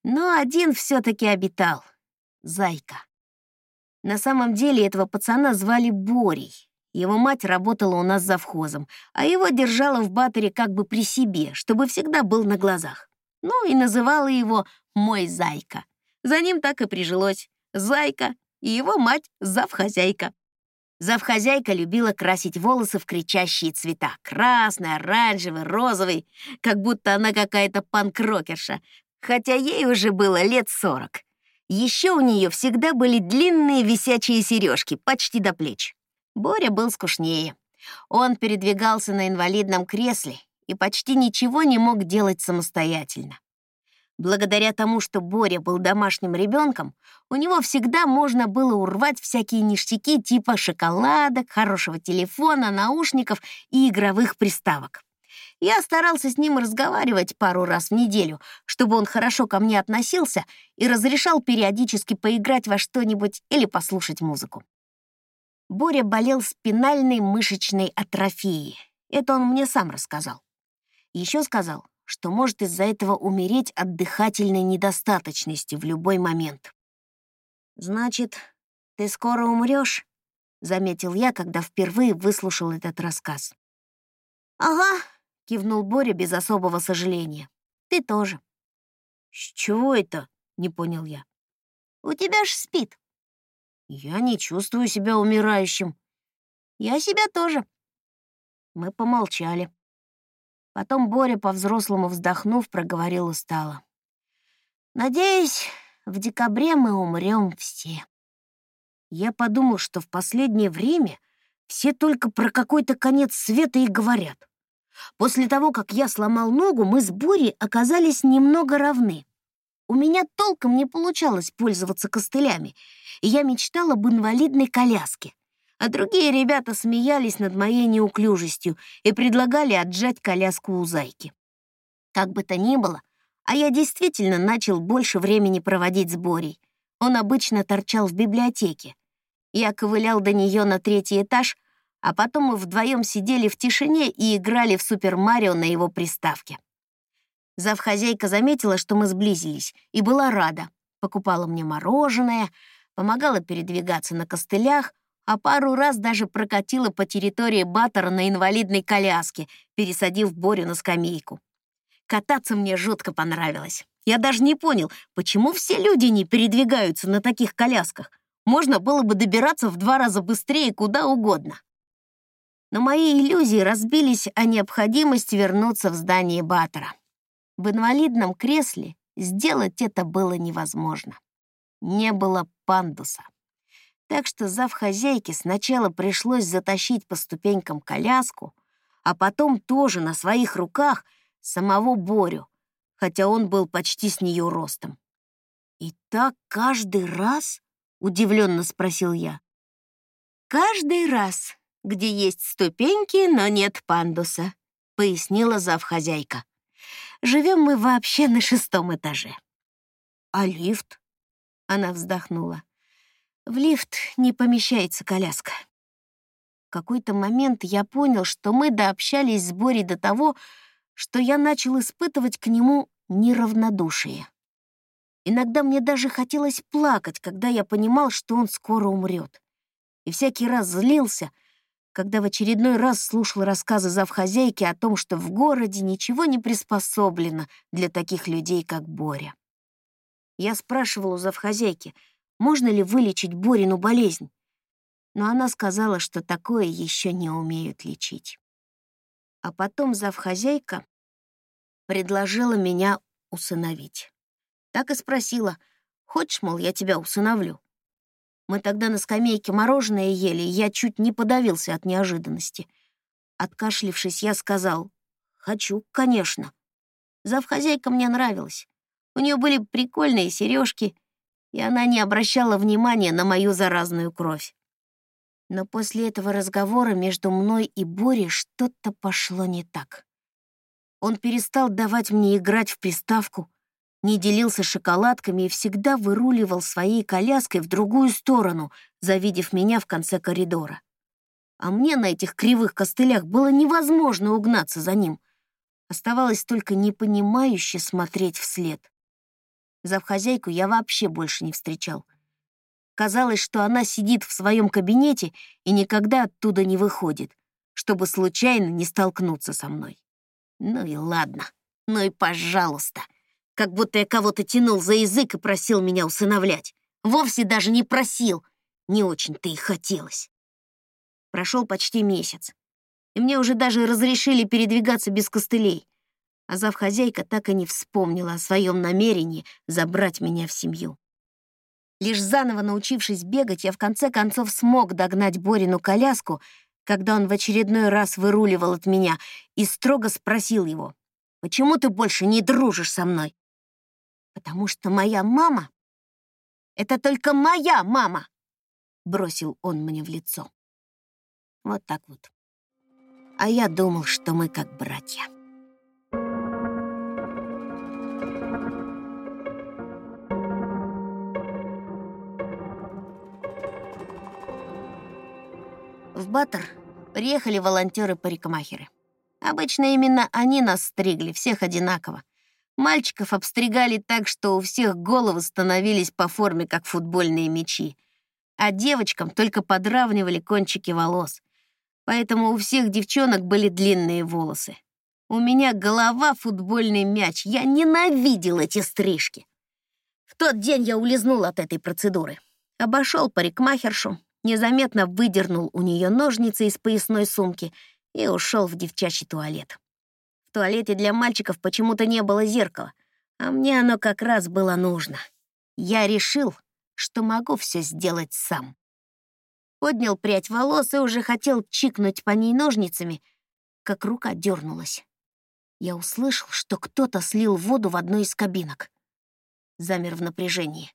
Но один все-таки обитал — Зайка. На самом деле этого пацана звали Борей. Его мать работала у нас завхозом, а его держала в батаре как бы при себе, чтобы всегда был на глазах. Ну и называла его «мой зайка». За ним так и прижилось. Зайка и его мать завхозяйка. Завхозяйка любила красить волосы в кричащие цвета. Красный, оранжевый, розовый. Как будто она какая-то панкрокерша. Хотя ей уже было лет сорок. Еще у нее всегда были длинные висячие сережки, почти до плеч. Боря был скучнее. Он передвигался на инвалидном кресле и почти ничего не мог делать самостоятельно. Благодаря тому, что Боря был домашним ребенком, у него всегда можно было урвать всякие ништяки типа шоколадок, хорошего телефона, наушников и игровых приставок. Я старался с ним разговаривать пару раз в неделю, чтобы он хорошо ко мне относился и разрешал периодически поиграть во что-нибудь или послушать музыку. Боря болел спинальной мышечной атрофией. Это он мне сам рассказал. Еще сказал, что может из-за этого умереть от дыхательной недостаточности в любой момент. «Значит, ты скоро умрешь?» — заметил я, когда впервые выслушал этот рассказ. «Ага», — кивнул Боря без особого сожаления. «Ты тоже». «С чего это?» — не понял я. «У тебя ж спит». «Я не чувствую себя умирающим». «Я себя тоже». Мы помолчали. Потом Боря, по-взрослому вздохнув, проговорил устало. «Надеюсь, в декабре мы умрем все». Я подумал, что в последнее время все только про какой-то конец света и говорят. После того, как я сломал ногу, мы с Борей оказались немного равны. У меня толком не получалось пользоваться костылями, и я мечтала об инвалидной коляске. А другие ребята смеялись над моей неуклюжестью и предлагали отжать коляску у зайки. Как бы то ни было, а я действительно начал больше времени проводить с Борей. Он обычно торчал в библиотеке. Я ковылял до нее на третий этаж — а потом мы вдвоем сидели в тишине и играли в Супер Марио на его приставке. Завхозяйка заметила, что мы сблизились, и была рада. Покупала мне мороженое, помогала передвигаться на костылях, а пару раз даже прокатила по территории Баттера на инвалидной коляске, пересадив Борю на скамейку. Кататься мне жутко понравилось. Я даже не понял, почему все люди не передвигаются на таких колясках. Можно было бы добираться в два раза быстрее куда угодно но мои иллюзии разбились о необходимости вернуться в здание Баттера. В инвалидном кресле сделать это было невозможно. Не было пандуса. Так что зав хозяйки сначала пришлось затащить по ступенькам коляску, а потом тоже на своих руках самого Борю, хотя он был почти с нее ростом. «И так каждый раз?» — удивленно спросил я. «Каждый раз», где есть ступеньки, но нет пандуса», — пояснила завхозяйка. «Живем мы вообще на шестом этаже». «А лифт?» Она вздохнула. В лифт не помещается коляска. В какой-то момент я понял, что мы дообщались с Борей до того, что я начал испытывать к нему неравнодушие. Иногда мне даже хотелось плакать, когда я понимал, что он скоро умрет. И всякий раз злился, когда в очередной раз слушал рассказы завхозяйки о том, что в городе ничего не приспособлено для таких людей, как Боря. Я спрашивал у завхозяйки, можно ли вылечить Борину болезнь, но она сказала, что такое еще не умеют лечить. А потом завхозяйка предложила меня усыновить. Так и спросила, хочешь, мол, я тебя усыновлю? Мы тогда на скамейке мороженое ели, и я чуть не подавился от неожиданности. Откашлившись, я сказал, хочу, конечно. Завхозяйка мне нравилась. У нее были прикольные сережки, и она не обращала внимания на мою заразную кровь. Но после этого разговора между мной и Борей что-то пошло не так. Он перестал давать мне играть в приставку, не делился шоколадками и всегда выруливал своей коляской в другую сторону, завидев меня в конце коридора. А мне на этих кривых костылях было невозможно угнаться за ним. Оставалось только непонимающе смотреть вслед. Завхозяйку я вообще больше не встречал — Казалось, что она сидит в своем кабинете и никогда оттуда не выходит, чтобы случайно не столкнуться со мной. Ну и ладно, ну и пожалуйста. Как будто я кого-то тянул за язык и просил меня усыновлять. Вовсе даже не просил. Не очень-то и хотелось. Прошел почти месяц, и мне уже даже разрешили передвигаться без костылей. А завхозяйка так и не вспомнила о своем намерении забрать меня в семью. Лишь заново научившись бегать, я в конце концов смог догнать Борину коляску, когда он в очередной раз выруливал от меня, и строго спросил его, «Почему ты больше не дружишь со мной?» «Потому что моя мама — это только моя мама!» — бросил он мне в лицо. Вот так вот. А я думал, что мы как братья. В Баттер приехали волонтеры-парикмахеры. Обычно именно они нас стригли, всех одинаково. Мальчиков обстригали так, что у всех головы становились по форме, как футбольные мячи. А девочкам только подравнивали кончики волос. Поэтому у всех девчонок были длинные волосы. У меня голова футбольный мяч. Я ненавидел эти стрижки. В тот день я улизнул от этой процедуры. Обошел парикмахершу, незаметно выдернул у нее ножницы из поясной сумки и ушел в девчачий туалет. В туалете для мальчиков почему-то не было зеркала, а мне оно как раз было нужно. Я решил, что могу все сделать сам. Поднял прядь волос и уже хотел чикнуть по ней ножницами, как рука дернулась. Я услышал, что кто-то слил воду в одной из кабинок. Замер в напряжении.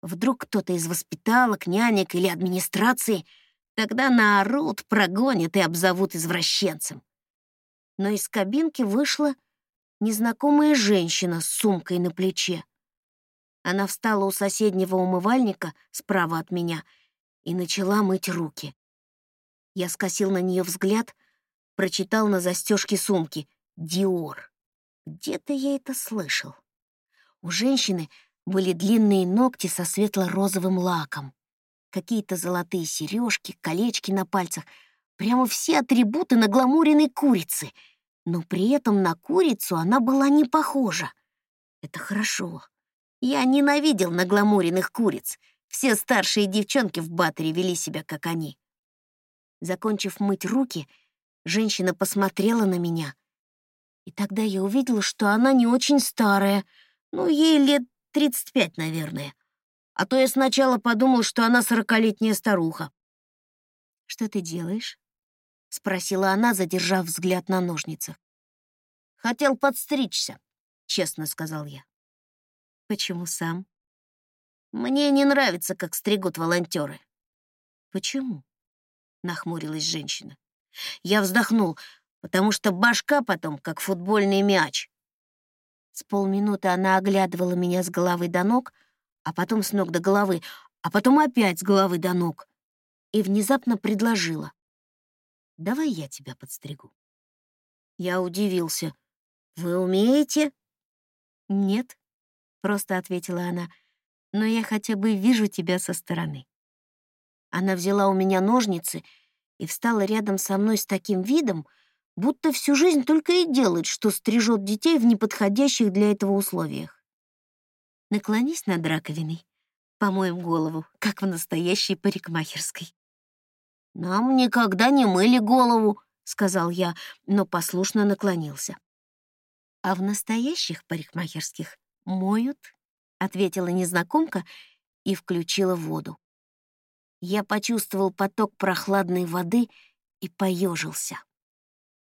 Вдруг кто-то из воспиталок, нянек или администрации тогда наорут, прогонят и обзовут извращенцем. Но из кабинки вышла незнакомая женщина с сумкой на плече. Она встала у соседнего умывальника справа от меня и начала мыть руки. Я скосил на нее взгляд, прочитал на застежке сумки «Диор». Где-то я это слышал. У женщины были длинные ногти со светло-розовым лаком, какие-то золотые сережки, колечки на пальцах, прямо все атрибуты нагламуренной курицы, но при этом на курицу она была не похожа. Это хорошо. Я ненавидел нагламуренных куриц. Все старшие девчонки в батаре вели себя, как они. Закончив мыть руки, женщина посмотрела на меня. И тогда я увидела, что она не очень старая, ну, ей лет 35, наверное. А то я сначала подумал, что она сорокалетняя старуха. «Что ты делаешь?» — спросила она, задержав взгляд на ножницах. «Хотел подстричься», — честно сказал я. «Почему сам?» «Мне не нравится, как стригут волонтеры». «Почему?» — нахмурилась женщина. Я вздохнул, потому что башка потом, как футбольный мяч. С полминуты она оглядывала меня с головы до ног, а потом с ног до головы, а потом опять с головы до ног. И внезапно предложила. «Давай я тебя подстригу». Я удивился. «Вы умеете?» «Нет», — просто ответила она, «но я хотя бы вижу тебя со стороны». Она взяла у меня ножницы и встала рядом со мной с таким видом, будто всю жизнь только и делает, что стрижет детей в неподходящих для этого условиях. Наклонись над раковиной, помоем голову, как в настоящей парикмахерской. «Нам никогда не мыли голову», — сказал я, но послушно наклонился. «А в настоящих парикмахерских моют», — ответила незнакомка и включила воду. Я почувствовал поток прохладной воды и поежился.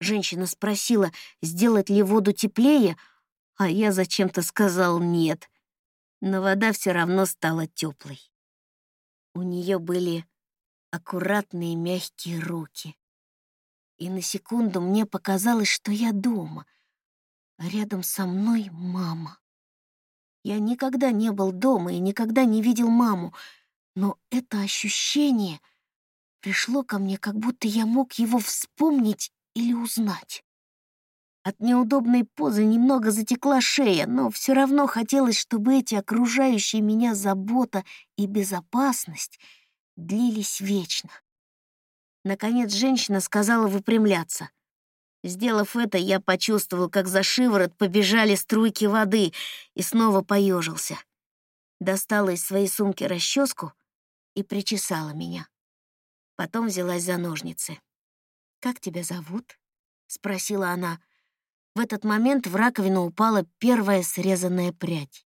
Женщина спросила, сделать ли воду теплее, а я зачем-то сказал «нет». Но вода все равно стала теплой. У нее были аккуратные мягкие руки. И на секунду мне показалось, что я дома, а рядом со мной мама. Я никогда не был дома и никогда не видел маму, но это ощущение пришло ко мне, как будто я мог его вспомнить или узнать. От неудобной позы немного затекла шея, но все равно хотелось, чтобы эти окружающие меня забота и безопасность длились вечно. Наконец женщина сказала выпрямляться. Сделав это, я почувствовал, как за шиворот побежали струйки воды и снова поежился. Достала из своей сумки расческу и причесала меня. Потом взялась за ножницы. «Как тебя зовут?» — спросила она. В этот момент в раковину упала первая срезанная прядь.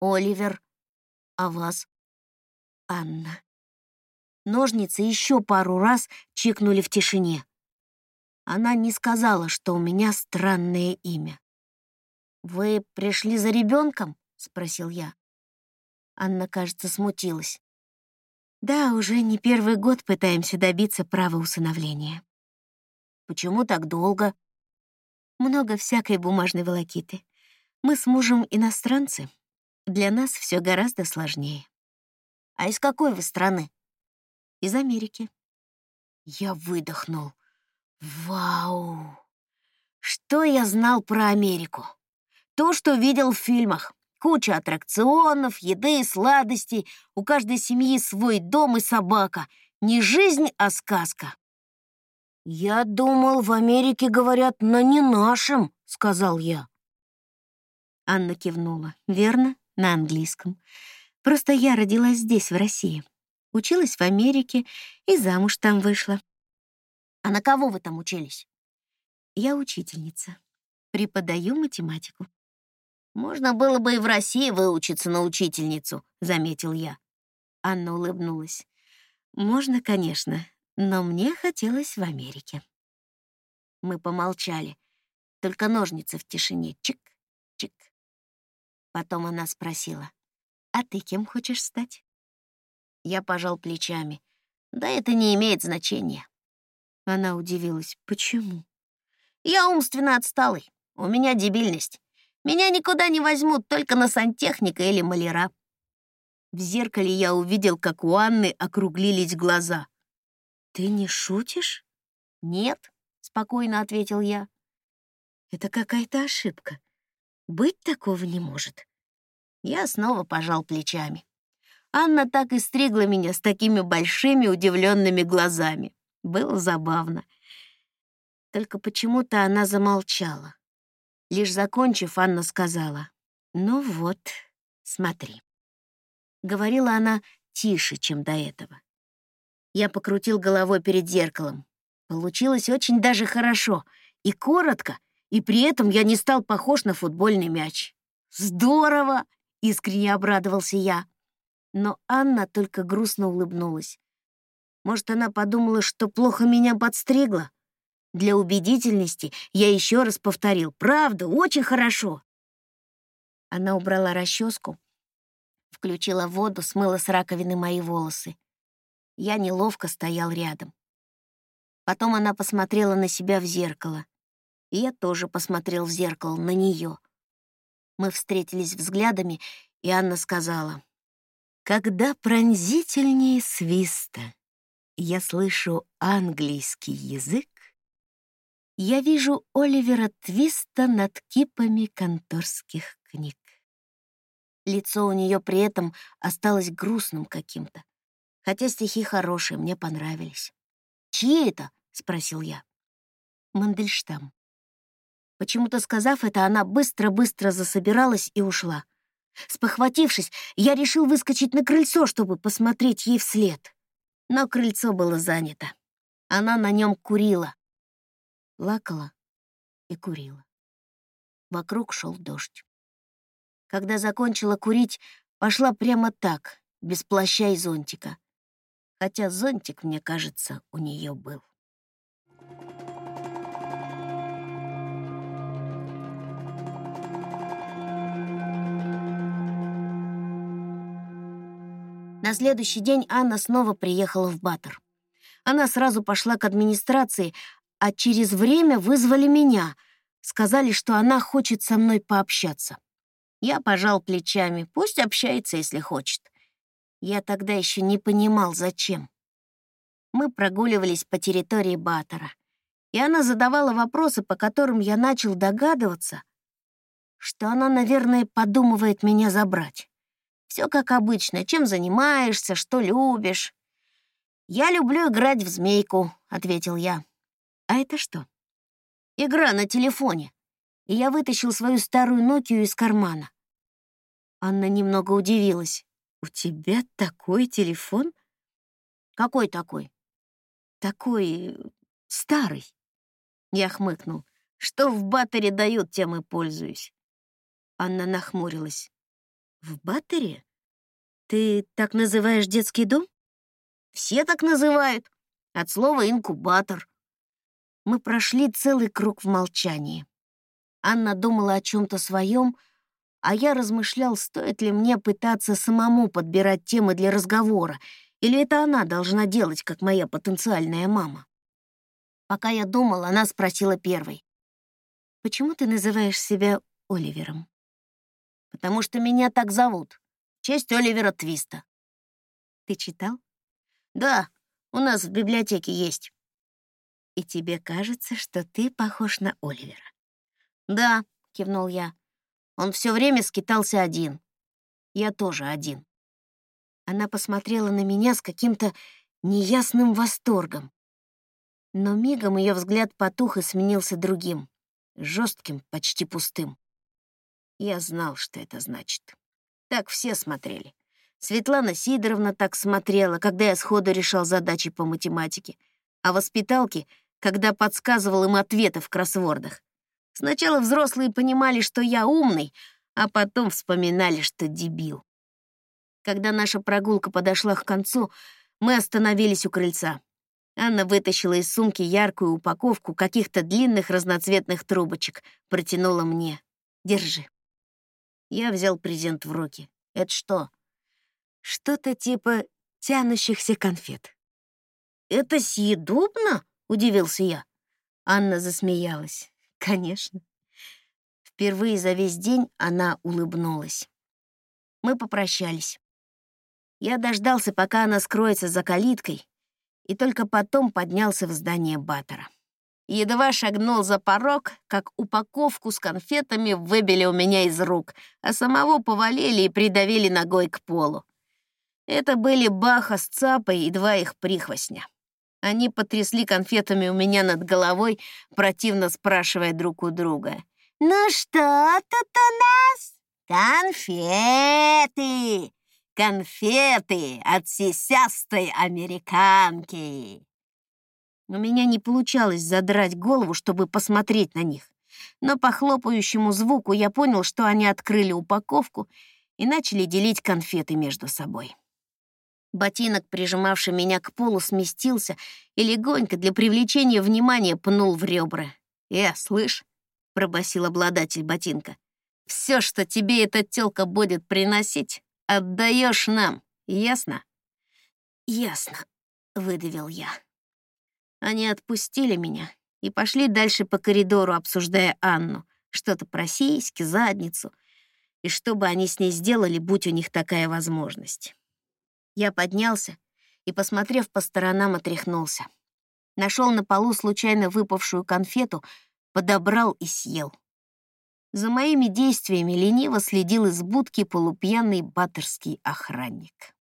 «Оливер. А вас?» «Анна». Ножницы еще пару раз чикнули в тишине. Она не сказала, что у меня странное имя. «Вы пришли за ребенком? спросил я. Анна, кажется, смутилась. Да, уже не первый год пытаемся добиться права усыновления. Почему так долго? Много всякой бумажной волокиты. Мы с мужем иностранцы. Для нас все гораздо сложнее. А из какой вы страны? Из Америки. Я выдохнул. Вау! Что я знал про Америку? То, что видел в фильмах. Куча аттракционов, еды сладостей. У каждой семьи свой дом и собака. Не жизнь, а сказка. «Я думал, в Америке говорят на не нашем», — сказал я. Анна кивнула. «Верно, на английском. Просто я родилась здесь, в России. Училась в Америке и замуж там вышла». «А на кого вы там учились?» «Я учительница. Преподаю математику». «Можно было бы и в России выучиться на учительницу», — заметил я. Анна улыбнулась. «Можно, конечно, но мне хотелось в Америке». Мы помолчали. Только ножницы в тишине. Чик-чик. Потом она спросила, «А ты кем хочешь стать?» Я пожал плечами. «Да это не имеет значения». Она удивилась. «Почему?» «Я умственно отсталый. У меня дебильность. Меня никуда не возьмут, только на сантехника или маляра. В зеркале я увидел, как у Анны округлились глаза. «Ты не шутишь?» «Нет», — спокойно ответил я. «Это какая-то ошибка. Быть такого не может». Я снова пожал плечами. Анна так и стригла меня с такими большими удивленными глазами. Было забавно. Только почему-то она замолчала. Лишь закончив, Анна сказала, «Ну вот, смотри». Говорила она тише, чем до этого. Я покрутил головой перед зеркалом. Получилось очень даже хорошо. И коротко, и при этом я не стал похож на футбольный мяч. «Здорово!» — искренне обрадовался я. Но Анна только грустно улыбнулась. Может, она подумала, что плохо меня подстригла? Для убедительности я еще раз повторил. Правда, очень хорошо. Она убрала расческу, включила воду, смыла с раковины мои волосы. Я неловко стоял рядом. Потом она посмотрела на себя в зеркало. И я тоже посмотрел в зеркало на нее. Мы встретились взглядами, и Анна сказала, «Когда пронзительнее свиста я слышу английский язык, я вижу Оливера Твиста над кипами конторских книг. Лицо у нее при этом осталось грустным каким-то, хотя стихи хорошие, мне понравились. «Чьи это?» — спросил я. Мандельштам. Почему-то сказав это, она быстро-быстро засобиралась и ушла. Спохватившись, я решил выскочить на крыльцо, чтобы посмотреть ей вслед. Но крыльцо было занято. Она на нем курила. Плакала и курила. Вокруг шел дождь. Когда закончила курить, пошла прямо так, без плаща и зонтика. Хотя зонтик, мне кажется, у нее был. На следующий день Анна снова приехала в Баттер. Она сразу пошла к администрации, а через время вызвали меня. Сказали, что она хочет со мной пообщаться. Я пожал плечами. Пусть общается, если хочет. Я тогда еще не понимал, зачем. Мы прогуливались по территории Баттера, и она задавала вопросы, по которым я начал догадываться, что она, наверное, подумывает меня забрать. Все как обычно. Чем занимаешься, что любишь?» «Я люблю играть в змейку», — ответил я. «А это что?» «Игра на телефоне». И я вытащил свою старую Нокию из кармана. Анна немного удивилась. «У тебя такой телефон?» «Какой такой?» «Такой... старый». Я хмыкнул. «Что в батаре дают, тем и пользуюсь». Анна нахмурилась. В Баттере? Ты так называешь детский дом? Все так называют. От слова инкубатор. Мы прошли целый круг в молчании. Анна думала о чем-то своем, а я размышлял, стоит ли мне пытаться самому подбирать темы для разговора, или это она должна делать, как моя потенциальная мама. Пока я думал, она спросила первой. «Почему ты называешь себя Оливером?» Потому что меня так зовут. В честь Оливера Твиста. Ты читал? Да, у нас в библиотеке есть. И тебе кажется, что ты похож на Оливера? Да, кивнул я. Он все время скитался один. Я тоже один. Она посмотрела на меня с каким-то неясным восторгом. Но мигом ее взгляд потух и сменился другим, жестким, почти пустым. Я знал, что это значит. Так все смотрели. Светлана Сидоровна так смотрела, когда я сходу решал задачи по математике, а воспиталки, когда подсказывал им ответы в кроссвордах. Сначала взрослые понимали, что я умный, а потом вспоминали, что дебил. Когда наша прогулка подошла к концу, мы остановились у крыльца. Анна вытащила из сумки яркую упаковку каких-то длинных разноцветных трубочек, протянула мне. «Держи». Я взял презент в руки. Это что? Что-то типа тянущихся конфет. «Это съедобно?» — удивился я. Анна засмеялась. «Конечно». Впервые за весь день она улыбнулась. Мы попрощались. Я дождался, пока она скроется за калиткой, и только потом поднялся в здание Баттера. Едва шагнул за порог, как упаковку с конфетами выбили у меня из рук, а самого повалили и придавили ногой к полу. Это были Баха с Цапой и два их прихвостня. Они потрясли конфетами у меня над головой, противно спрашивая друг у друга. «Ну что тут у нас? Конфеты! Конфеты от сисястой американки!» У меня не получалось задрать голову, чтобы посмотреть на них. Но по хлопающему звуку я понял, что они открыли упаковку и начали делить конфеты между собой. Ботинок, прижимавший меня к полу, сместился и легонько для привлечения внимания пнул в ребра. «Э, слышь», — пробасил обладатель ботинка, «все, что тебе эта тёлка будет приносить, отдаешь нам, ясно?» «Ясно», — выдавил я. Они отпустили меня и пошли дальше по коридору, обсуждая Анну. Что-то про сиськи, задницу. и что бы они с ней сделали, будь у них такая возможность. Я поднялся и, посмотрев по сторонам, отряхнулся. Нашел на полу случайно выпавшую конфету, подобрал и съел. За моими действиями лениво следил из будки полупьяный баттерский охранник.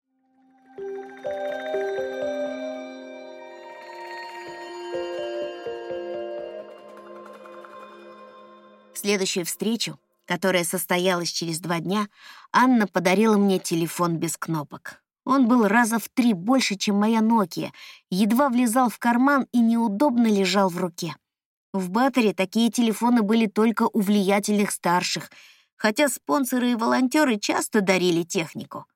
Следующую встречу, которая состоялась через два дня, Анна подарила мне телефон без кнопок. Он был раза в три больше, чем моя Nokia, едва влезал в карман и неудобно лежал в руке. В Баттере такие телефоны были только у влиятельных старших, хотя спонсоры и волонтеры часто дарили технику.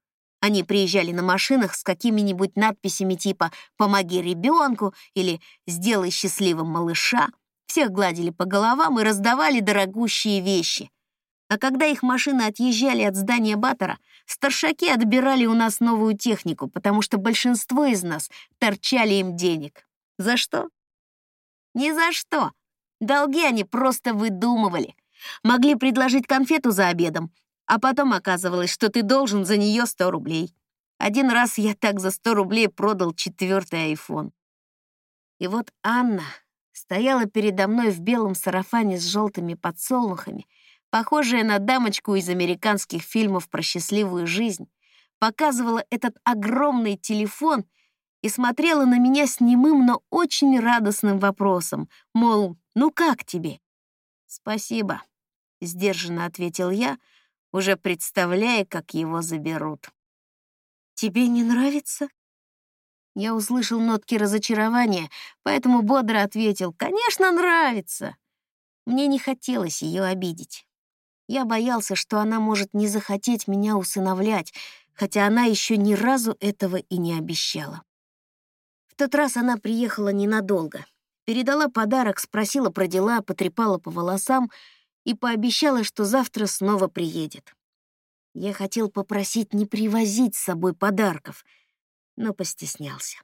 Они приезжали на машинах с какими-нибудь надписями типа «Помоги ребенку» или «Сделай счастливым малыша». Всех гладили по головам и раздавали дорогущие вещи. А когда их машины отъезжали от здания Баттера, старшаки отбирали у нас новую технику, потому что большинство из нас торчали им денег. За что? Ни за что. Долги они просто выдумывали. Могли предложить конфету за обедом, а потом оказывалось, что ты должен за нее 100 рублей. Один раз я так за 100 рублей продал четвертый айфон. И вот Анна стояла передо мной в белом сарафане с желтыми подсолнухами, похожая на дамочку из американских фильмов про счастливую жизнь, показывала этот огромный телефон и смотрела на меня с немым, но очень радостным вопросом, мол, ну как тебе? «Спасибо», — сдержанно ответил я, уже представляя, как его заберут. «Тебе не нравится?» Я услышал нотки разочарования, поэтому бодро ответил «Конечно, нравится!». Мне не хотелось ее обидеть. Я боялся, что она может не захотеть меня усыновлять, хотя она еще ни разу этого и не обещала. В тот раз она приехала ненадолго. Передала подарок, спросила про дела, потрепала по волосам и пообещала, что завтра снова приедет. Я хотел попросить не привозить с собой подарков — но постеснялся.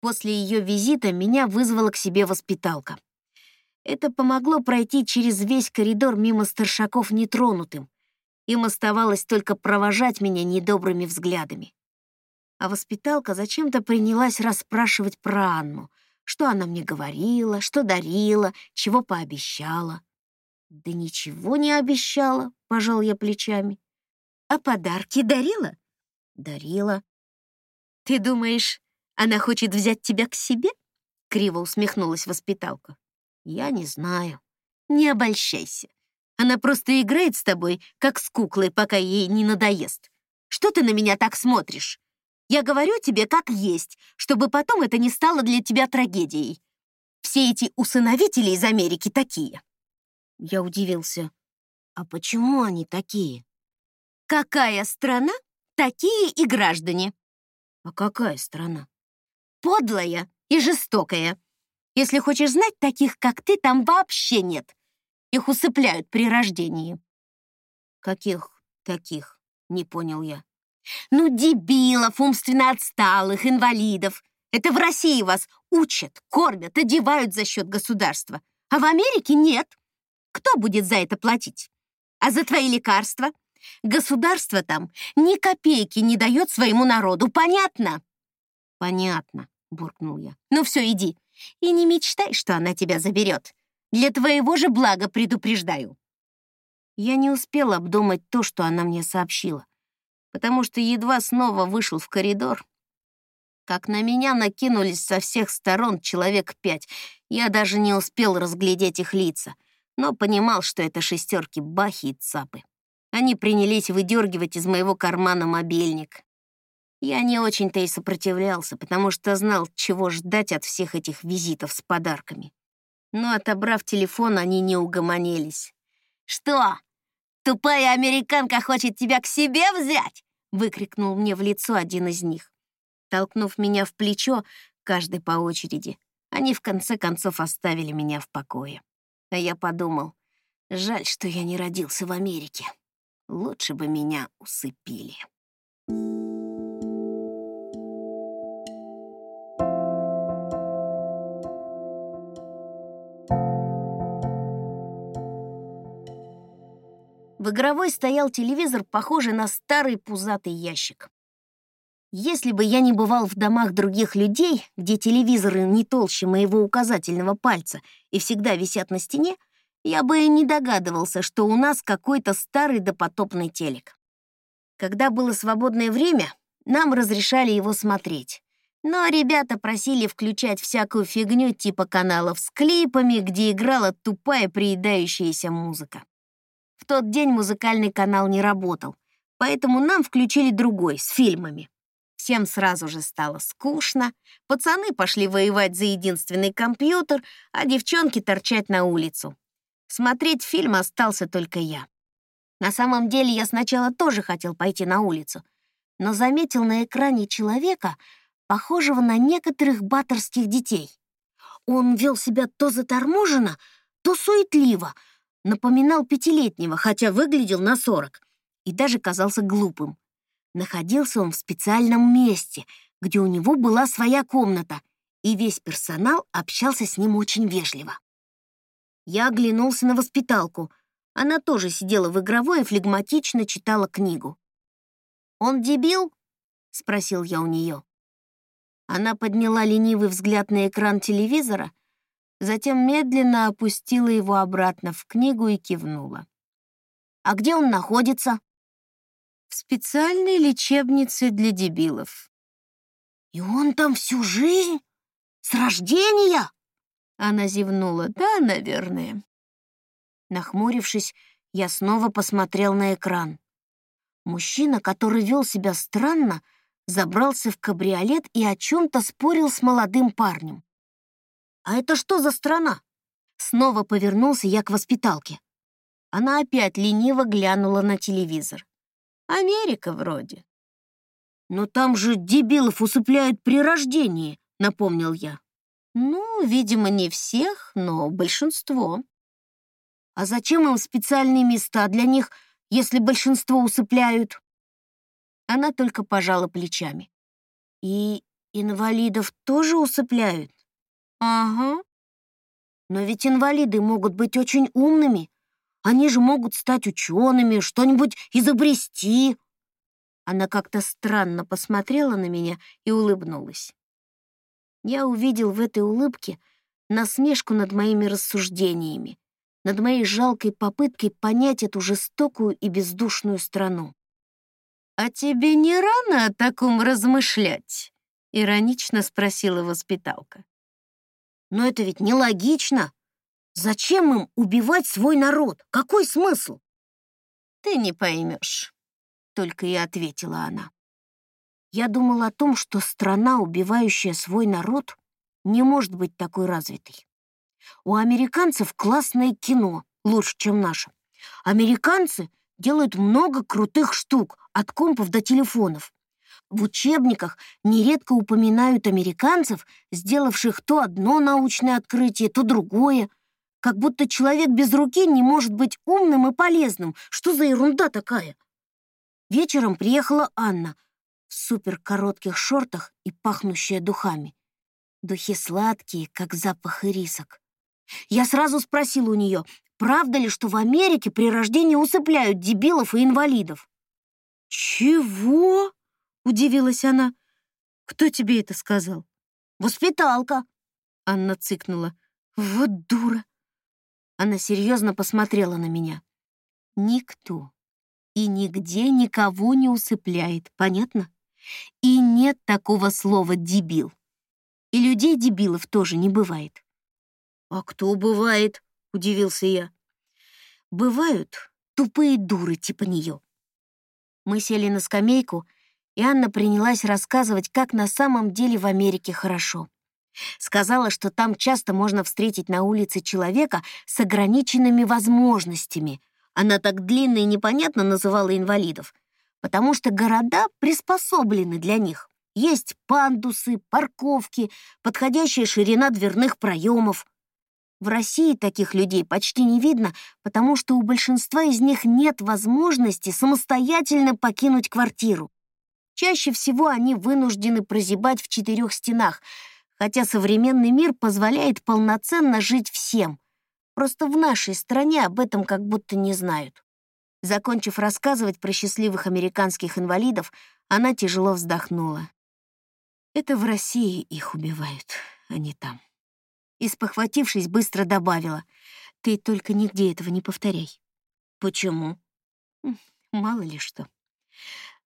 После ее визита меня вызвала к себе воспиталка. Это помогло пройти через весь коридор мимо старшаков нетронутым. Им оставалось только провожать меня недобрыми взглядами. А воспиталка зачем-то принялась расспрашивать про Анну, что она мне говорила, что дарила, чего пообещала. «Да ничего не обещала», — пожал я плечами. «А подарки дарила?» «Дарила. «Ты думаешь, она хочет взять тебя к себе?» — криво усмехнулась воспиталка. «Я не знаю. Не обольщайся. Она просто играет с тобой, как с куклой, пока ей не надоест. Что ты на меня так смотришь? Я говорю тебе как есть, чтобы потом это не стало для тебя трагедией. Все эти усыновители из Америки такие». Я удивился. «А почему они такие?» «Какая страна, такие и граждане», а какая страна? Подлая и жестокая. Если хочешь знать, таких, как ты, там вообще нет. Их усыпляют при рождении. Каких таких? Не понял я. Ну, дебилов, умственно отсталых, инвалидов. Это в России вас учат, кормят, одевают за счет государства. А в Америке нет. Кто будет за это платить? А за твои лекарства? Государство там ни копейки не дает своему народу, понятно?» «Понятно», — буркнул я. «Ну все, иди. И не мечтай, что она тебя заберет. Для твоего же блага предупреждаю». Я не успел обдумать то, что она мне сообщила, потому что едва снова вышел в коридор, как на меня накинулись со всех сторон человек пять. Я даже не успел разглядеть их лица, но понимал, что это шестерки Бахи и Цапы. Они принялись выдергивать из моего кармана мобильник. Я не очень-то и сопротивлялся, потому что знал, чего ждать от всех этих визитов с подарками. Но, отобрав телефон, они не угомонились. «Что, тупая американка хочет тебя к себе взять?» — выкрикнул мне в лицо один из них. Толкнув меня в плечо, каждый по очереди, они в конце концов оставили меня в покое. А я подумал, жаль, что я не родился в Америке. Лучше бы меня усыпили. В игровой стоял телевизор, похожий на старый пузатый ящик. Если бы я не бывал в домах других людей, где телевизоры не толще моего указательного пальца и всегда висят на стене, я бы и не догадывался, что у нас какой-то старый допотопный телек. Когда было свободное время, нам разрешали его смотреть. Но ребята просили включать всякую фигню типа каналов с клипами, где играла тупая приедающаяся музыка. В тот день музыкальный канал не работал, поэтому нам включили другой, с фильмами. Всем сразу же стало скучно, пацаны пошли воевать за единственный компьютер, а девчонки торчать на улицу. Смотреть фильм остался только я. На самом деле я сначала тоже хотел пойти на улицу, но заметил на экране человека, похожего на некоторых баттерских детей. Он вел себя то заторможенно, то суетливо, напоминал пятилетнего, хотя выглядел на сорок, и даже казался глупым. Находился он в специальном месте, где у него была своя комната, и весь персонал общался с ним очень вежливо. Я оглянулся на воспиталку. Она тоже сидела в игровой и флегматично читала книгу. «Он дебил?» — спросил я у нее. Она подняла ленивый взгляд на экран телевизора, затем медленно опустила его обратно в книгу и кивнула. «А где он находится?» «В специальной лечебнице для дебилов». «И он там всю жизнь? С рождения?» Она зевнула. «Да, наверное». Нахмурившись, я снова посмотрел на экран. Мужчина, который вел себя странно, забрался в кабриолет и о чем-то спорил с молодым парнем. «А это что за страна?» Снова повернулся я к воспиталке. Она опять лениво глянула на телевизор. «Америка вроде». «Но там же дебилов усыпляют при рождении», — напомнил я. Ну, видимо, не всех, но большинство. А зачем им специальные места для них, если большинство усыпляют? Она только пожала плечами. И инвалидов тоже усыпляют? Ага. Но ведь инвалиды могут быть очень умными. Они же могут стать учеными, что-нибудь изобрести. Она как-то странно посмотрела на меня и улыбнулась. Я увидел в этой улыбке насмешку над моими рассуждениями, над моей жалкой попыткой понять эту жестокую и бездушную страну. «А тебе не рано о таком размышлять?» — иронично спросила воспиталка. «Но это ведь нелогично. Зачем им убивать свой народ? Какой смысл?» «Ты не поймешь», — только и ответила она. Я думал о том, что страна, убивающая свой народ, не может быть такой развитой. У американцев классное кино, лучше, чем наше. Американцы делают много крутых штук, от компов до телефонов. В учебниках нередко упоминают американцев, сделавших то одно научное открытие, то другое. Как будто человек без руки не может быть умным и полезным. Что за ерунда такая? Вечером приехала Анна — в суперкоротких шортах и пахнущая духами. Духи сладкие, как запах ирисок. Я сразу спросила у нее, правда ли, что в Америке при рождении усыпляют дебилов и инвалидов? «Чего?» — удивилась она. «Кто тебе это сказал?» «Воспиталка», — Анна цыкнула. «Вот дура!» Она серьезно посмотрела на меня. «Никто и нигде никого не усыпляет, понятно?» И нет такого слова «дебил». И людей-дебилов тоже не бывает. «А кто бывает?» — удивился я. «Бывают тупые дуры типа нее». Мы сели на скамейку, и Анна принялась рассказывать, как на самом деле в Америке хорошо. Сказала, что там часто можно встретить на улице человека с ограниченными возможностями. Она так длинно и непонятно называла инвалидов — потому что города приспособлены для них. Есть пандусы, парковки, подходящая ширина дверных проемов. В России таких людей почти не видно, потому что у большинства из них нет возможности самостоятельно покинуть квартиру. Чаще всего они вынуждены прозябать в четырех стенах, хотя современный мир позволяет полноценно жить всем. Просто в нашей стране об этом как будто не знают. Закончив рассказывать про счастливых американских инвалидов, она тяжело вздохнула. Это в России их убивают, а не там. И, спохватившись, быстро добавила. Ты только нигде этого не повторяй. Почему? Мало ли что.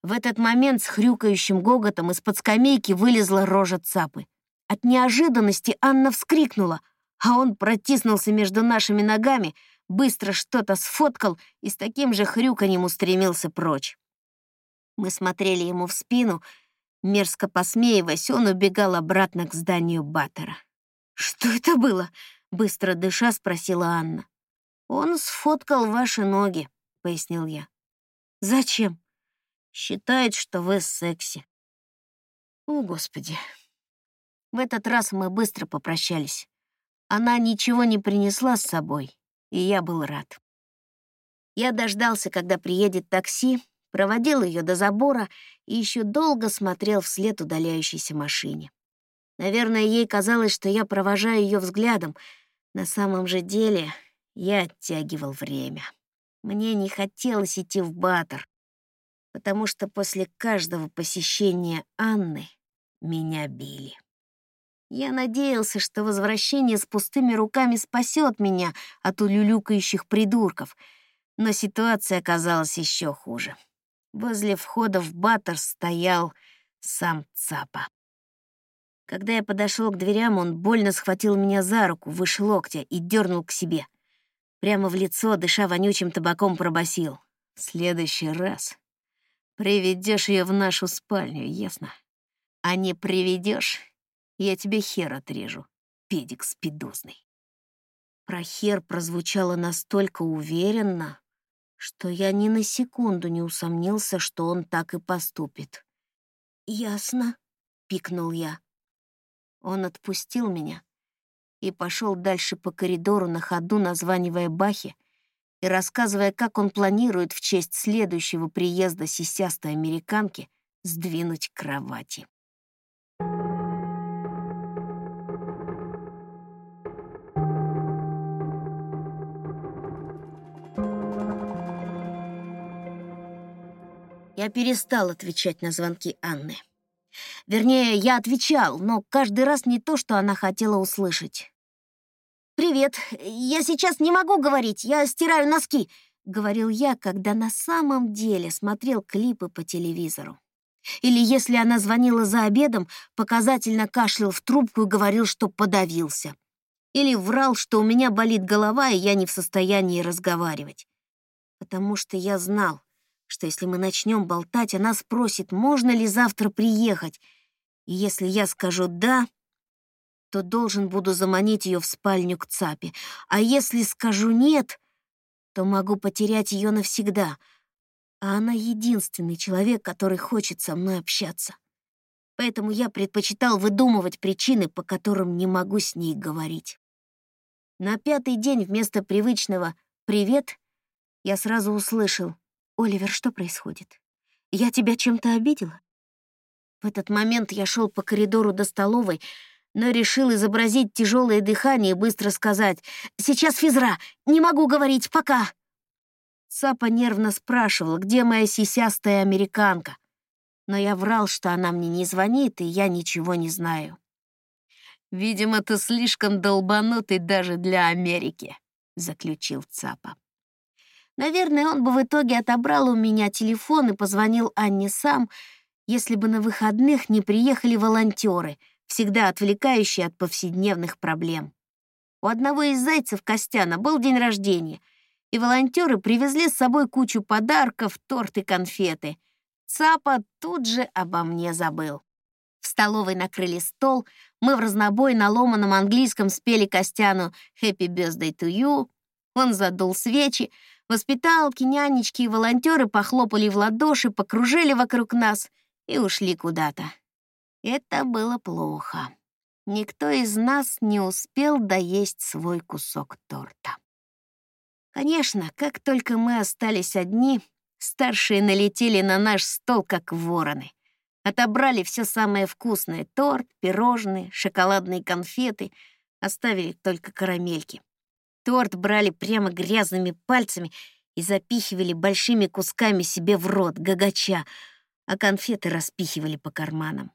В этот момент с хрюкающим гоготом из-под скамейки вылезла рожа цапы. От неожиданности Анна вскрикнула, а он протиснулся между нашими ногами, быстро что-то сфоткал и с таким же хрюканьем устремился прочь. Мы смотрели ему в спину, мерзко посмеиваясь, он убегал обратно к зданию Баттера. «Что это было?» — быстро дыша спросила Анна. «Он сфоткал ваши ноги», — пояснил я. «Зачем?» «Считает, что вы секси». «О, Господи!» В этот раз мы быстро попрощались. Она ничего не принесла с собой, и я был рад. Я дождался, когда приедет такси, проводил ее до забора и еще долго смотрел вслед удаляющейся машине. Наверное, ей казалось, что я провожаю ее взглядом. На самом же деле я оттягивал время. Мне не хотелось идти в Батор, потому что после каждого посещения Анны меня били. Я надеялся, что возвращение с пустыми руками спасет меня от улюлюкающих придурков, но ситуация оказалась еще хуже. Возле входа в Баттер стоял сам Цапа. Когда я подошел к дверям, он больно схватил меня за руку выше локтя и дернул к себе. Прямо в лицо, дыша вонючим табаком, пробасил. «В следующий раз приведешь ее в нашу спальню, ясно? А не приведешь, я тебе хер отрежу, педик спидозный». Про хер прозвучало настолько уверенно, что я ни на секунду не усомнился, что он так и поступит. «Ясно», — пикнул я. Он отпустил меня и пошел дальше по коридору на ходу, названивая Бахи и рассказывая, как он планирует в честь следующего приезда сисястой американки сдвинуть кровати. Я перестал отвечать на звонки Анны. Вернее, я отвечал, но каждый раз не то, что она хотела услышать. «Привет, я сейчас не могу говорить, я стираю носки», — говорил я, когда на самом деле смотрел клипы по телевизору. Или если она звонила за обедом, показательно кашлял в трубку и говорил, что подавился. Или врал, что у меня болит голова, и я не в состоянии разговаривать. Потому что я знал, что если мы начнем болтать, она спросит, можно ли завтра приехать. И если я скажу «да», то должен буду заманить ее в спальню к Цапе. А если скажу «нет», то могу потерять ее навсегда. А она единственный человек, который хочет со мной общаться. Поэтому я предпочитал выдумывать причины, по которым не могу с ней говорить. На пятый день вместо привычного «привет» я сразу услышал «Оливер, что происходит? Я тебя чем-то обидела?» В этот момент я шел по коридору до столовой, но решил изобразить тяжелое дыхание и быстро сказать «Сейчас физра, не могу говорить, пока!» Сапа нервно спрашивал, где моя сисястая американка, но я врал, что она мне не звонит, и я ничего не знаю. «Видимо, ты слишком долбанутый даже для Америки», — заключил Цапа. Наверное, он бы в итоге отобрал у меня телефон и позвонил Анне сам, если бы на выходных не приехали волонтеры, всегда отвлекающие от повседневных проблем. У одного из зайцев Костяна был день рождения, и волонтеры привезли с собой кучу подарков, торт и конфеты. Цапа тут же обо мне забыл. В столовой накрыли стол, мы в разнобой на ломаном английском спели Костяну «Happy birthday to you», он задул свечи, Воспиталки, нянечки и волонтеры похлопали в ладоши, покружили вокруг нас и ушли куда-то. Это было плохо. Никто из нас не успел доесть свой кусок торта. Конечно, как только мы остались одни, старшие налетели на наш стол, как вороны. Отобрали все самое вкусное — торт, пирожные, шоколадные конфеты, оставили только карамельки. Торт брали прямо грязными пальцами и запихивали большими кусками себе в рот, гагача, а конфеты распихивали по карманам.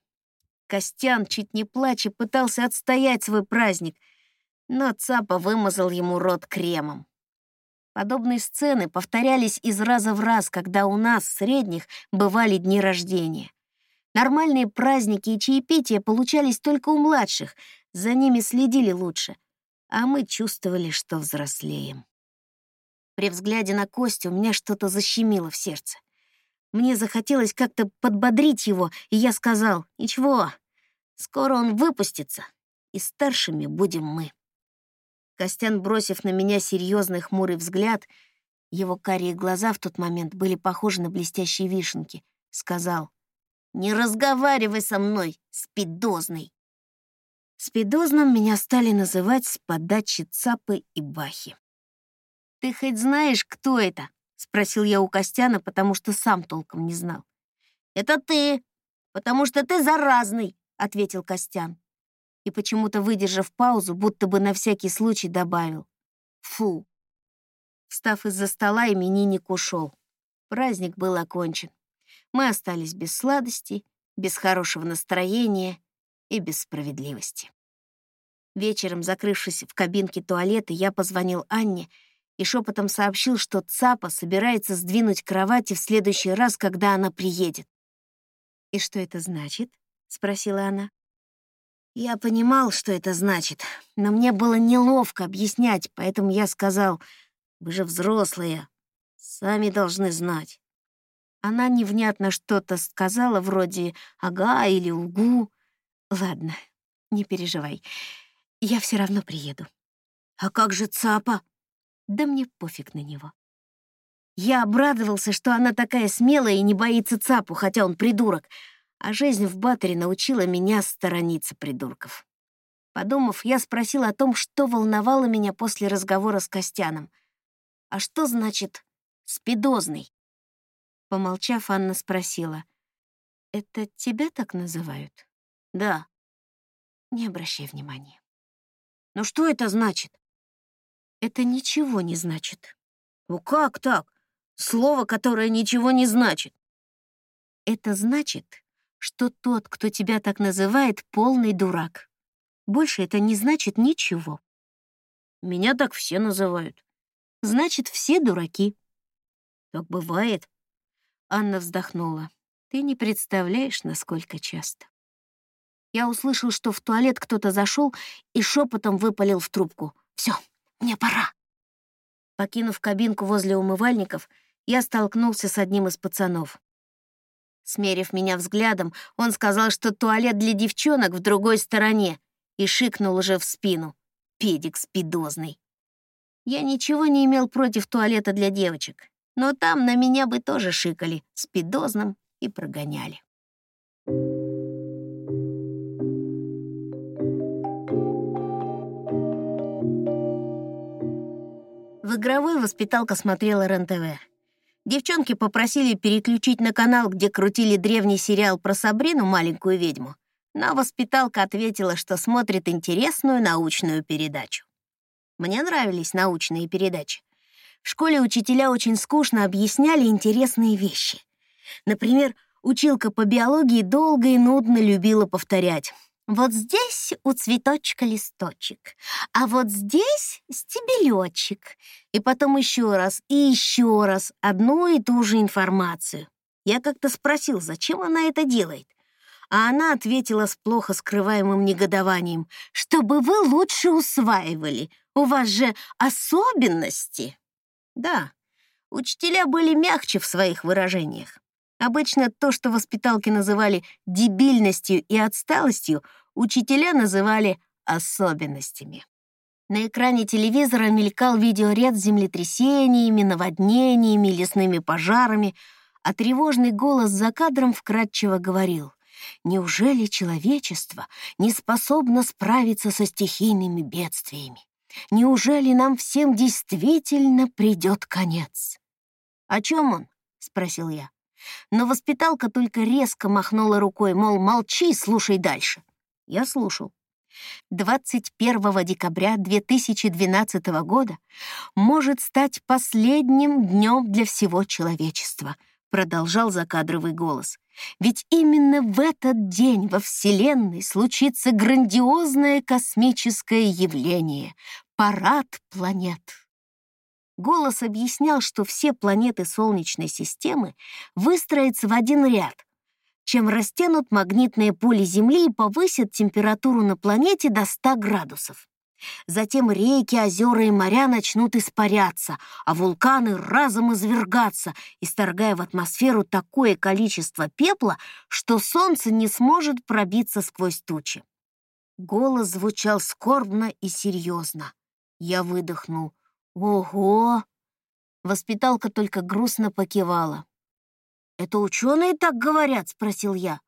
Костян, чуть не плача, пытался отстоять свой праздник, но Цапа вымазал ему рот кремом. Подобные сцены повторялись из раза в раз, когда у нас, средних, бывали дни рождения. Нормальные праздники и чаепития получались только у младших, за ними следили лучше, а мы чувствовали, что взрослеем. При взгляде на Костю у меня что-то защемило в сердце. Мне захотелось как-то подбодрить его, и я сказал, «Ничего, скоро он выпустится, и старшими будем мы». Костян, бросив на меня серьезный хмурый взгляд, его карие глаза в тот момент были похожи на блестящие вишенки, сказал, «Не разговаривай со мной, спидозный!» Спидозным меня стали называть с подачи Цапы и Бахи. «Ты хоть знаешь, кто это?» — спросил я у Костяна, потому что сам толком не знал. «Это ты, потому что ты заразный», — ответил Костян. И почему-то, выдержав паузу, будто бы на всякий случай добавил. «Фу». Встав из-за стола, именинник ушел. Праздник был окончен. Мы остались без сладостей, без хорошего настроения и без справедливости. Вечером, закрывшись в кабинке туалета, я позвонил Анне — и шепотом сообщил, что Цапа собирается сдвинуть кровати в следующий раз, когда она приедет. «И что это значит?» — спросила она. Я понимал, что это значит, но мне было неловко объяснять, поэтому я сказал, «Вы же взрослые, сами должны знать». Она невнятно что-то сказала, вроде «ага» или «угу». «Ладно, не переживай, я все равно приеду». «А как же Цапа?» Да мне пофиг на него. Я обрадовался, что она такая смелая и не боится цапу, хотя он придурок, а жизнь в Баттере научила меня сторониться придурков. Подумав, я спросил о том, что волновало меня после разговора с Костяном. «А что значит «спидозный»?» Помолчав, Анна спросила. «Это тебя так называют?» «Да». «Не обращай внимания». «Ну что это значит?» это ничего не значит. Ну как так? Слово, которое ничего не значит. Это значит, что тот, кто тебя так называет, полный дурак. Больше это не значит ничего. Меня так все называют. Значит, все дураки. Так бывает. Анна вздохнула. Ты не представляешь, насколько часто. Я услышал, что в туалет кто-то зашел и шепотом выпалил в трубку. Все, мне пора. Покинув кабинку возле умывальников, я столкнулся с одним из пацанов. Смерив меня взглядом, он сказал, что туалет для девчонок в другой стороне, и шикнул уже в спину. Педик спидозный. Я ничего не имел против туалета для девочек, но там на меня бы тоже шикали спидозным и прогоняли. В игровой воспиталка смотрела РЕН-ТВ. Девчонки попросили переключить на канал, где крутили древний сериал про Сабрину, маленькую ведьму. Но воспиталка ответила, что смотрит интересную научную передачу. Мне нравились научные передачи. В школе учителя очень скучно объясняли интересные вещи. Например, училка по биологии долго и нудно любила повторять вот здесь у цветочка листочек, а вот здесь стебелечек. И потом еще раз и еще раз одну и ту же информацию. Я как-то спросил, зачем она это делает. А она ответила с плохо скрываемым негодованием, чтобы вы лучше усваивали. У вас же особенности. Да, учителя были мягче в своих выражениях. Обычно то, что воспиталки называли дебильностью и отсталостью, учителя называли особенностями. На экране телевизора мелькал видеоряд с землетрясениями, наводнениями, лесными пожарами, а тревожный голос за кадром вкратчиво говорил «Неужели человечество не способно справиться со стихийными бедствиями? Неужели нам всем действительно придет конец?» «О чем он?» — спросил я. Но воспиталка только резко махнула рукой, мол, молчи, слушай дальше. Я слушал. 21 декабря 2012 года может стать последним днем для всего человечества, продолжал закадровый голос. Ведь именно в этот день во Вселенной случится грандиозное космическое явление — парад планет. Голос объяснял, что все планеты Солнечной системы выстроятся в один ряд, чем растянут магнитное поле Земли и повысят температуру на планете до 100 градусов. Затем реки, озера и моря начнут испаряться, а вулканы разом извергаться, исторгая в атмосферу такое количество пепла, что солнце не сможет пробиться сквозь тучи. Голос звучал скорбно и серьезно. Я выдохнул. «Ого!» Воспиталка только грустно покивала. «Это ученые так говорят?» — спросил я.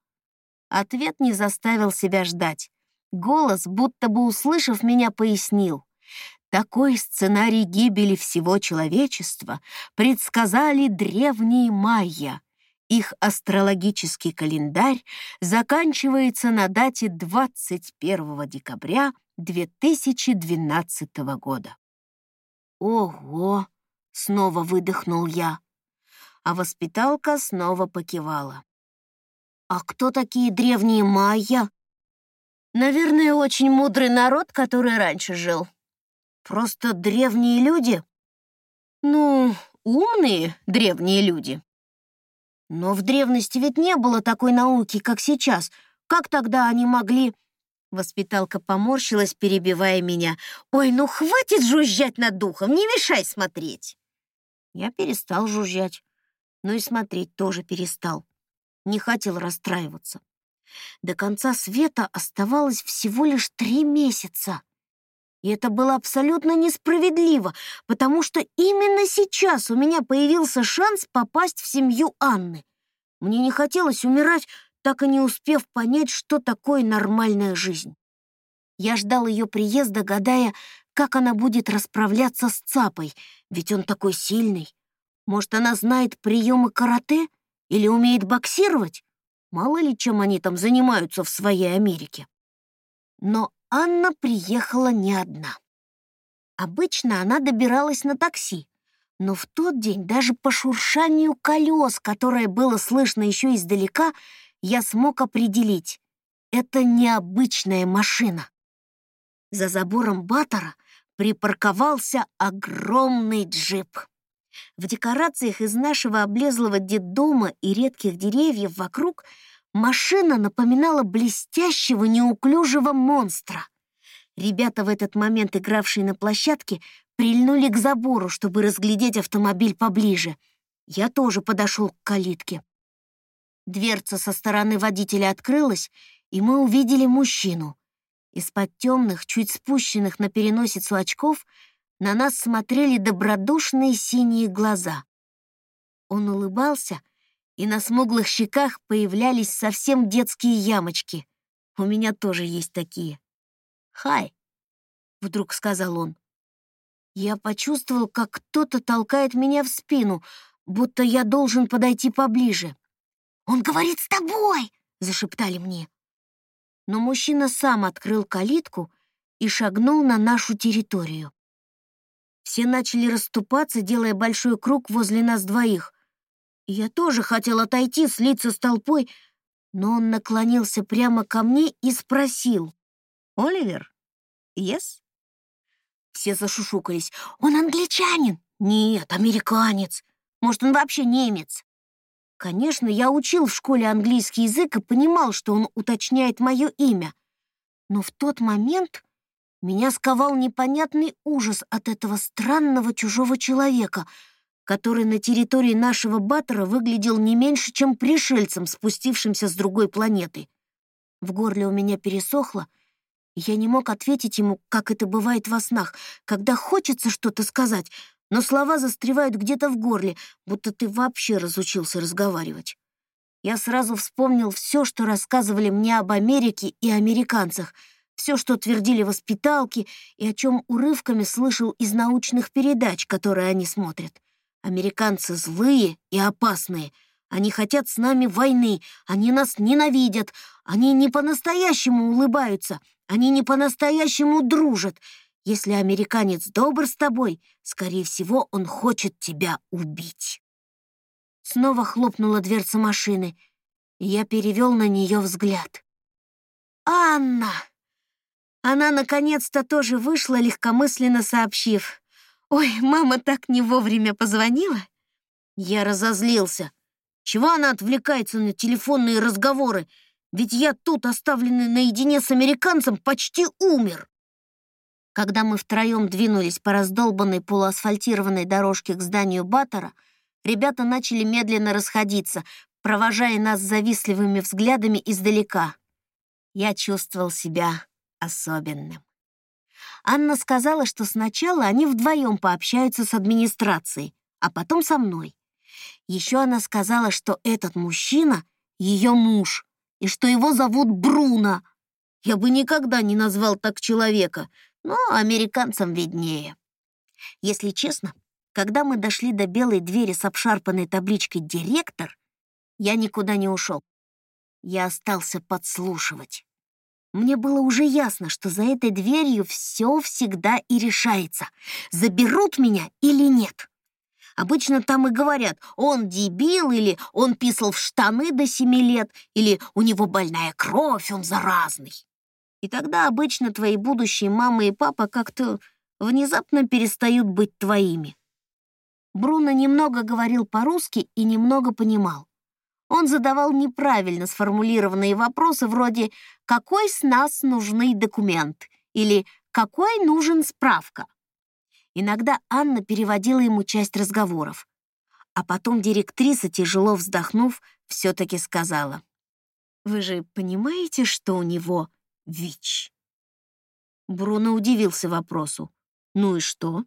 Ответ не заставил себя ждать. Голос, будто бы услышав меня, пояснил. Такой сценарий гибели всего человечества предсказали древние майя. Их астрологический календарь заканчивается на дате 21 декабря 2012 года. «Ого!» — снова выдохнул я, а воспиталка снова покивала. «А кто такие древние майя?» «Наверное, очень мудрый народ, который раньше жил. Просто древние люди?» «Ну, умные древние люди». «Но в древности ведь не было такой науки, как сейчас. Как тогда они могли...» Воспиталка поморщилась, перебивая меня. «Ой, ну хватит жужжать над духом, не мешай смотреть!» Я перестал жужжать, но и смотреть тоже перестал. Не хотел расстраиваться. До конца света оставалось всего лишь три месяца. И это было абсолютно несправедливо, потому что именно сейчас у меня появился шанс попасть в семью Анны. Мне не хотелось умирать, так и не успев понять, что такое нормальная жизнь. Я ждал ее приезда, гадая, как она будет расправляться с Цапой, ведь он такой сильный. Может, она знает приемы карате или умеет боксировать? Мало ли, чем они там занимаются в своей Америке. Но Анна приехала не одна. Обычно она добиралась на такси, но в тот день даже по шуршанию колес, которое было слышно еще издалека, я смог определить — это необычная машина. За забором Баттера припарковался огромный джип. В декорациях из нашего облезлого детдома и редких деревьев вокруг машина напоминала блестящего неуклюжего монстра. Ребята, в этот момент игравшие на площадке, прильнули к забору, чтобы разглядеть автомобиль поближе. Я тоже подошел к калитке. Дверца со стороны водителя открылась, и мы увидели мужчину. Из-под темных, чуть спущенных на переносицу очков на нас смотрели добродушные синие глаза. Он улыбался, и на смуглых щеках появлялись совсем детские ямочки. У меня тоже есть такие. «Хай!» — вдруг сказал он. Я почувствовал, как кто-то толкает меня в спину, будто я должен подойти поближе. «Он говорит с тобой!» — зашептали мне. Но мужчина сам открыл калитку и шагнул на нашу территорию. Все начали расступаться, делая большой круг возле нас двоих. Я тоже хотел отойти, слиться с толпой, но он наклонился прямо ко мне и спросил. «Оливер? Yes?» Все зашушукались. «Он англичанин?» «Нет, американец. Может, он вообще немец?» Конечно, я учил в школе английский язык и понимал, что он уточняет мое имя. Но в тот момент меня сковал непонятный ужас от этого странного чужого человека, который на территории нашего Баттера выглядел не меньше, чем пришельцем, спустившимся с другой планеты. В горле у меня пересохло, и я не мог ответить ему, как это бывает во снах, когда хочется что-то сказать, но слова застревают где-то в горле, будто ты вообще разучился разговаривать. Я сразу вспомнил все, что рассказывали мне об Америке и американцах, все, что твердили воспиталки и о чем урывками слышал из научных передач, которые они смотрят. Американцы злые и опасные. Они хотят с нами войны, они нас ненавидят, Они не по-настоящему улыбаются, они не по-настоящему дружат. Если американец добр с тобой, скорее всего, он хочет тебя убить. Снова хлопнула дверца машины, и я перевел на нее взгляд. «Анна!» Она наконец-то тоже вышла, легкомысленно сообщив. «Ой, мама так не вовремя позвонила». Я разозлился. Чего она отвлекается на телефонные разговоры? Ведь я тут, оставленный наедине с американцем, почти умер. Когда мы втроем двинулись по раздолбанной полуасфальтированной дорожке к зданию Баттера, ребята начали медленно расходиться, провожая нас завистливыми взглядами издалека. Я чувствовал себя особенным. Анна сказала, что сначала они вдвоем пообщаются с администрацией, а потом со мной. Еще она сказала, что этот мужчина — ее муж, и что его зовут Бруно. Я бы никогда не назвал так человека, но американцам виднее. Если честно, когда мы дошли до белой двери с обшарпанной табличкой «Директор», я никуда не ушел. Я остался подслушивать. Мне было уже ясно, что за этой дверью все всегда и решается, заберут меня или нет. Обычно там и говорят, он дебил, или он писал в штаны до семи лет, или у него больная кровь, он заразный. И тогда обычно твои будущие мама и папа как-то внезапно перестают быть твоими. Бруно немного говорил по-русски и немного понимал. Он задавал неправильно сформулированные вопросы вроде «Какой с нас нужный документ?» или «Какой нужен справка?». Иногда Анна переводила ему часть разговоров. А потом директриса, тяжело вздохнув, все-таки сказала. «Вы же понимаете, что у него ВИЧ?» Бруно удивился вопросу. «Ну и что?»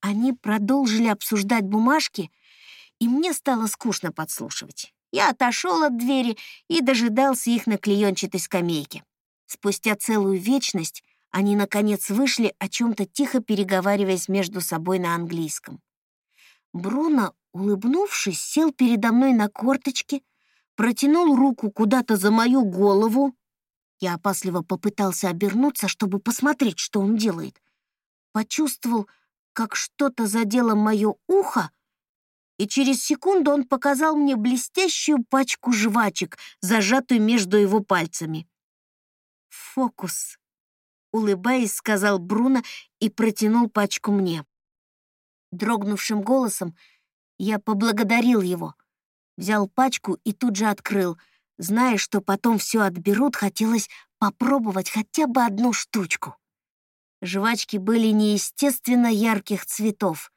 Они продолжили обсуждать бумажки — и мне стало скучно подслушивать. Я отошел от двери и дожидался их на клеенчатой скамейке. Спустя целую вечность они, наконец, вышли, о чем-то тихо переговариваясь между собой на английском. Бруно, улыбнувшись, сел передо мной на корточки, протянул руку куда-то за мою голову. Я опасливо попытался обернуться, чтобы посмотреть, что он делает. Почувствовал, как что-то задело мое ухо, и через секунду он показал мне блестящую пачку жвачек, зажатую между его пальцами. «Фокус», — улыбаясь, сказал Бруно и протянул пачку мне. Дрогнувшим голосом я поблагодарил его, взял пачку и тут же открыл. Зная, что потом все отберут, хотелось попробовать хотя бы одну штучку. Жвачки были неестественно ярких цветов.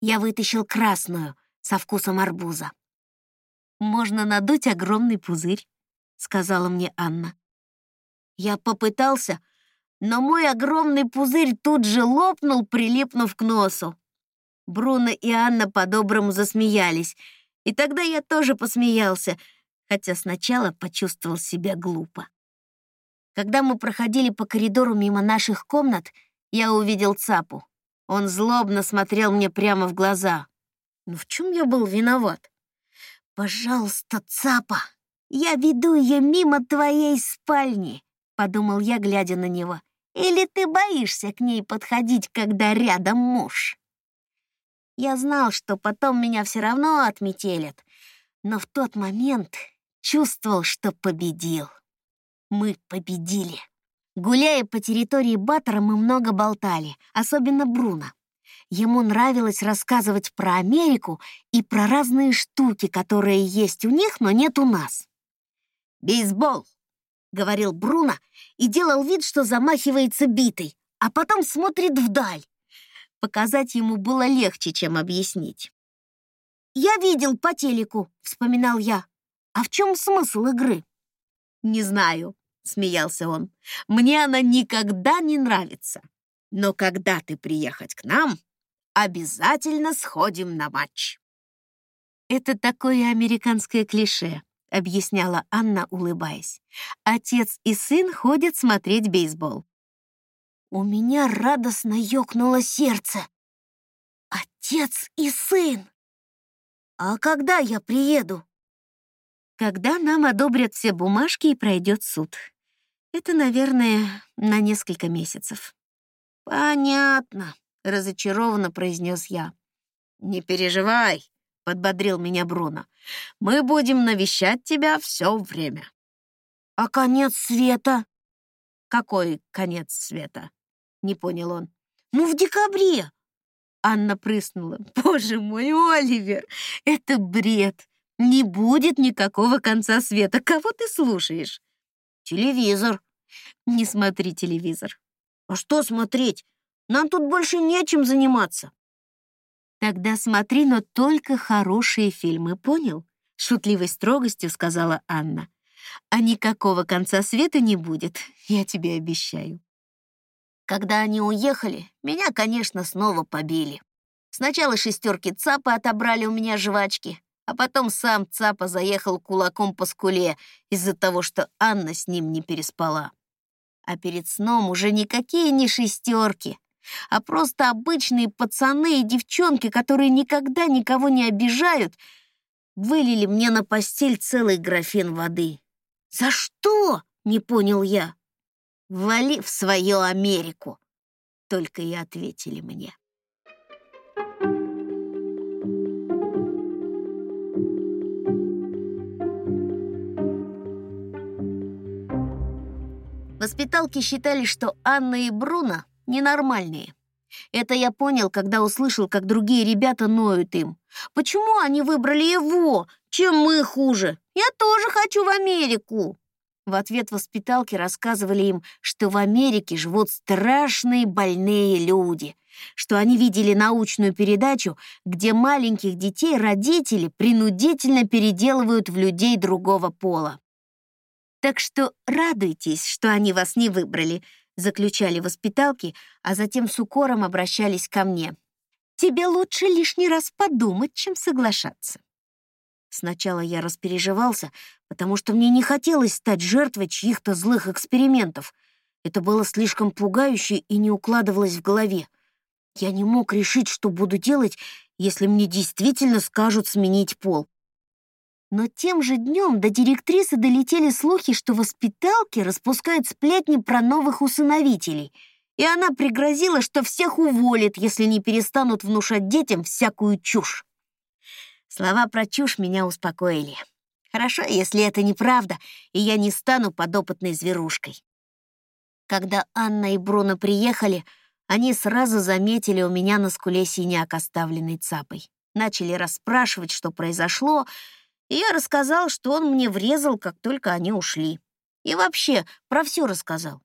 Я вытащил красную, со вкусом арбуза. «Можно надуть огромный пузырь», — сказала мне Анна. Я попытался, но мой огромный пузырь тут же лопнул, прилипнув к носу. Бруно и Анна по-доброму засмеялись, и тогда я тоже посмеялся, хотя сначала почувствовал себя глупо. Когда мы проходили по коридору мимо наших комнат, я увидел Цапу. Он злобно смотрел мне прямо в глаза. Ну в чем я был виноват? Пожалуйста, Цапа, я веду ее мимо твоей спальни, подумал я, глядя на него. Или ты боишься к ней подходить, когда рядом муж? Я знал, что потом меня все равно отметелят, но в тот момент чувствовал, что победил. Мы победили. Гуляя по территории Баттера, мы много болтали, особенно Бруно. Ему нравилось рассказывать про Америку и про разные штуки, которые есть у них, но нет у нас. «Бейсбол!» — говорил Бруно и делал вид, что замахивается битой, а потом смотрит вдаль. Показать ему было легче, чем объяснить. «Я видел по телеку», — вспоминал я. «А в чем смысл игры?» «Не знаю», — смеялся он. «Мне она никогда не нравится. Но когда ты приехать к нам, Обязательно сходим на матч. Это такое американское клише, объясняла Анна, улыбаясь. Отец и сын ходят смотреть бейсбол. У меня радостно ёкнуло сердце. Отец и сын. А когда я приеду? Когда нам одобрят все бумажки и пройдет суд. Это, наверное, на несколько месяцев. Понятно, разочарованно произнес я. Не переживай, подбодрил меня Бруно. Мы будем навещать тебя все время. А конец света? Какой конец света? Не понял он. Ну, в декабре. Анна прыснула. Боже мой, Оливер, это бред. Не будет никакого конца света. Кого ты слушаешь? Телевизор. Не смотри телевизор. А что смотреть? Нам тут больше нечем заниматься. Тогда смотри, но только хорошие фильмы, понял? Шутливой строгостью сказала Анна. А никакого конца света не будет, я тебе обещаю. Когда они уехали, меня, конечно, снова побили. Сначала шестерки ЦАПа отобрали у меня жвачки, а потом сам ЦАПа заехал кулаком по скуле из-за того, что Анна с ним не переспала. А перед сном уже никакие не шестерки, а просто обычные пацаны и девчонки, которые никогда никого не обижают, вылили мне на постель целый графин воды. «За что?» — не понял я. «Вали в свою Америку!» — только и ответили мне. Воспиталки считали, что Анна и Бруно ненормальные. Это я понял, когда услышал, как другие ребята ноют им. Почему они выбрали его? Чем мы хуже? Я тоже хочу в Америку. В ответ воспиталки рассказывали им, что в Америке живут страшные больные люди, что они видели научную передачу, где маленьких детей родители принудительно переделывают в людей другого пола. Так что радуйтесь, что они вас не выбрали, заключали воспиталки, а затем с укором обращались ко мне. Тебе лучше лишний раз подумать, чем соглашаться. Сначала я распереживался, потому что мне не хотелось стать жертвой чьих-то злых экспериментов. Это было слишком пугающе и не укладывалось в голове. Я не мог решить, что буду делать, если мне действительно скажут сменить пол. Но тем же днем до директрисы долетели слухи, что воспиталки распускают сплетни про новых усыновителей, и она пригрозила, что всех уволит, если не перестанут внушать детям всякую чушь. Слова про чушь меня успокоили. Хорошо, если это неправда, и я не стану подопытной зверушкой. Когда Анна и Бруно приехали, они сразу заметили у меня на скуле синяк, оставленный цапой. Начали расспрашивать, что произошло, и я рассказал, что он мне врезал, как только они ушли. И вообще про все рассказал.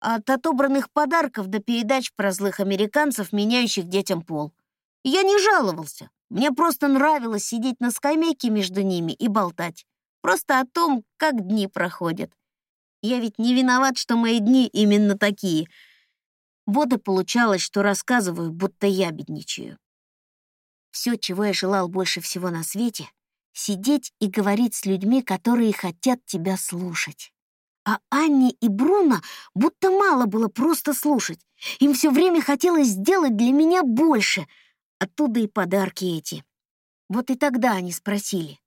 От отобранных подарков до передач про злых американцев, меняющих детям пол. я не жаловался. Мне просто нравилось сидеть на скамейке между ними и болтать. Просто о том, как дни проходят. Я ведь не виноват, что мои дни именно такие. Вот и получалось, что рассказываю, будто я бедничаю. Все, чего я желал больше всего на свете — сидеть и говорить с людьми, которые хотят тебя слушать. А Анне и Бруно будто мало было просто слушать. Им все время хотелось сделать для меня больше. Оттуда и подарки эти. Вот и тогда они спросили.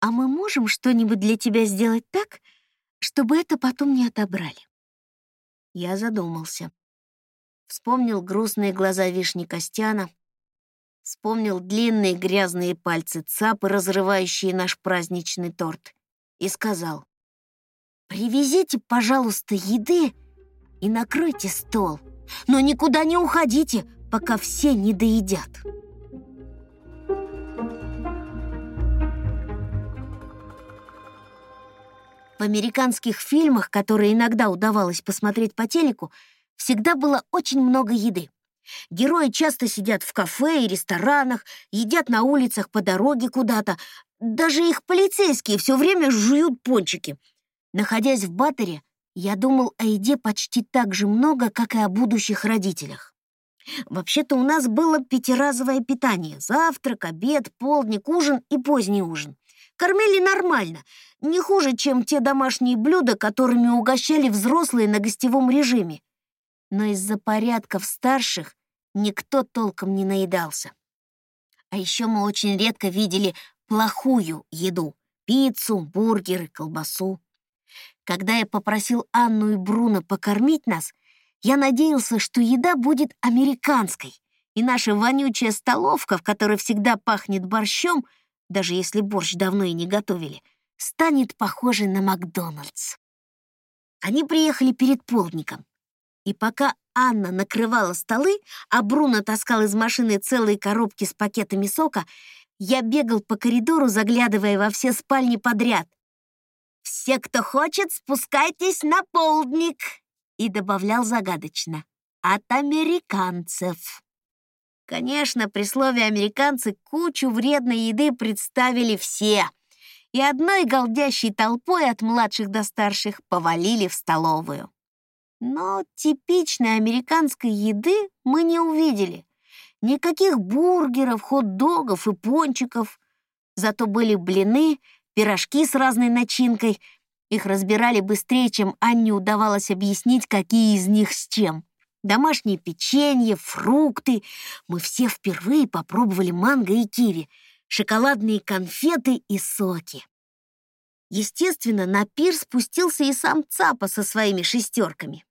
«А мы можем что-нибудь для тебя сделать так, чтобы это потом не отобрали?» Я задумался. Вспомнил грустные глаза Вишни Костяна, Вспомнил длинные грязные пальцы цапы, разрывающие наш праздничный торт, и сказал, «Привезите, пожалуйста, еды и накройте стол, но никуда не уходите, пока все не доедят». В американских фильмах, которые иногда удавалось посмотреть по телеку, всегда было очень много еды. Герои часто сидят в кафе и ресторанах, едят на улицах по дороге куда-то. Даже их полицейские все время жуют пончики. Находясь в Баттере, я думал о еде почти так же много, как и о будущих родителях. Вообще-то у нас было пятиразовое питание. Завтрак, обед, полдник, ужин и поздний ужин. Кормили нормально, не хуже, чем те домашние блюда, которыми угощали взрослые на гостевом режиме. Но из-за порядков старших никто толком не наедался. А еще мы очень редко видели плохую еду, пиццу, бургеры, колбасу. Когда я попросил Анну и Бруно покормить нас, я надеялся, что еда будет американской, и наша вонючая столовка, в которой всегда пахнет борщом, даже если борщ давно и не готовили, станет похожей на Макдональдс. Они приехали перед полдником, и пока Анна накрывала столы, а Бруно таскал из машины целые коробки с пакетами сока, я бегал по коридору, заглядывая во все спальни подряд. «Все, кто хочет, спускайтесь на полдник!» и добавлял загадочно. «От американцев». Конечно, при слове «американцы» кучу вредной еды представили все, и одной голдящей толпой от младших до старших повалили в столовую. Но типичной американской еды мы не увидели. Никаких бургеров, хот-догов и пончиков. Зато были блины, пирожки с разной начинкой. Их разбирали быстрее, чем Анне удавалось объяснить, какие из них с чем. Домашнее печенье, фрукты. Мы все впервые попробовали манго и киви, шоколадные конфеты и соки. Естественно, на пир спустился и сам Цапа со своими шестерками.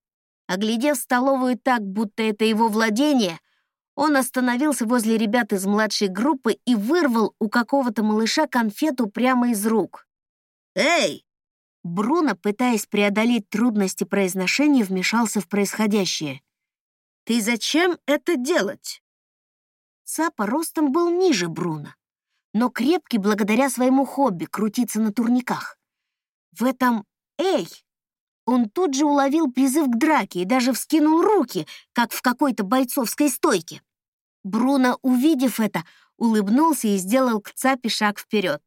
Оглядев столовую так, будто это его владение, он остановился возле ребят из младшей группы и вырвал у какого-то малыша конфету прямо из рук. «Эй!» Бруно, пытаясь преодолеть трудности произношения, вмешался в происходящее. «Ты зачем это делать?» Цапа ростом был ниже Бруно, но крепкий благодаря своему хобби крутиться на турниках. В этом «эй» Он тут же уловил призыв к драке и даже вскинул руки, как в какой-то бойцовской стойке. Бруно, увидев это, улыбнулся и сделал к цапе шаг вперед.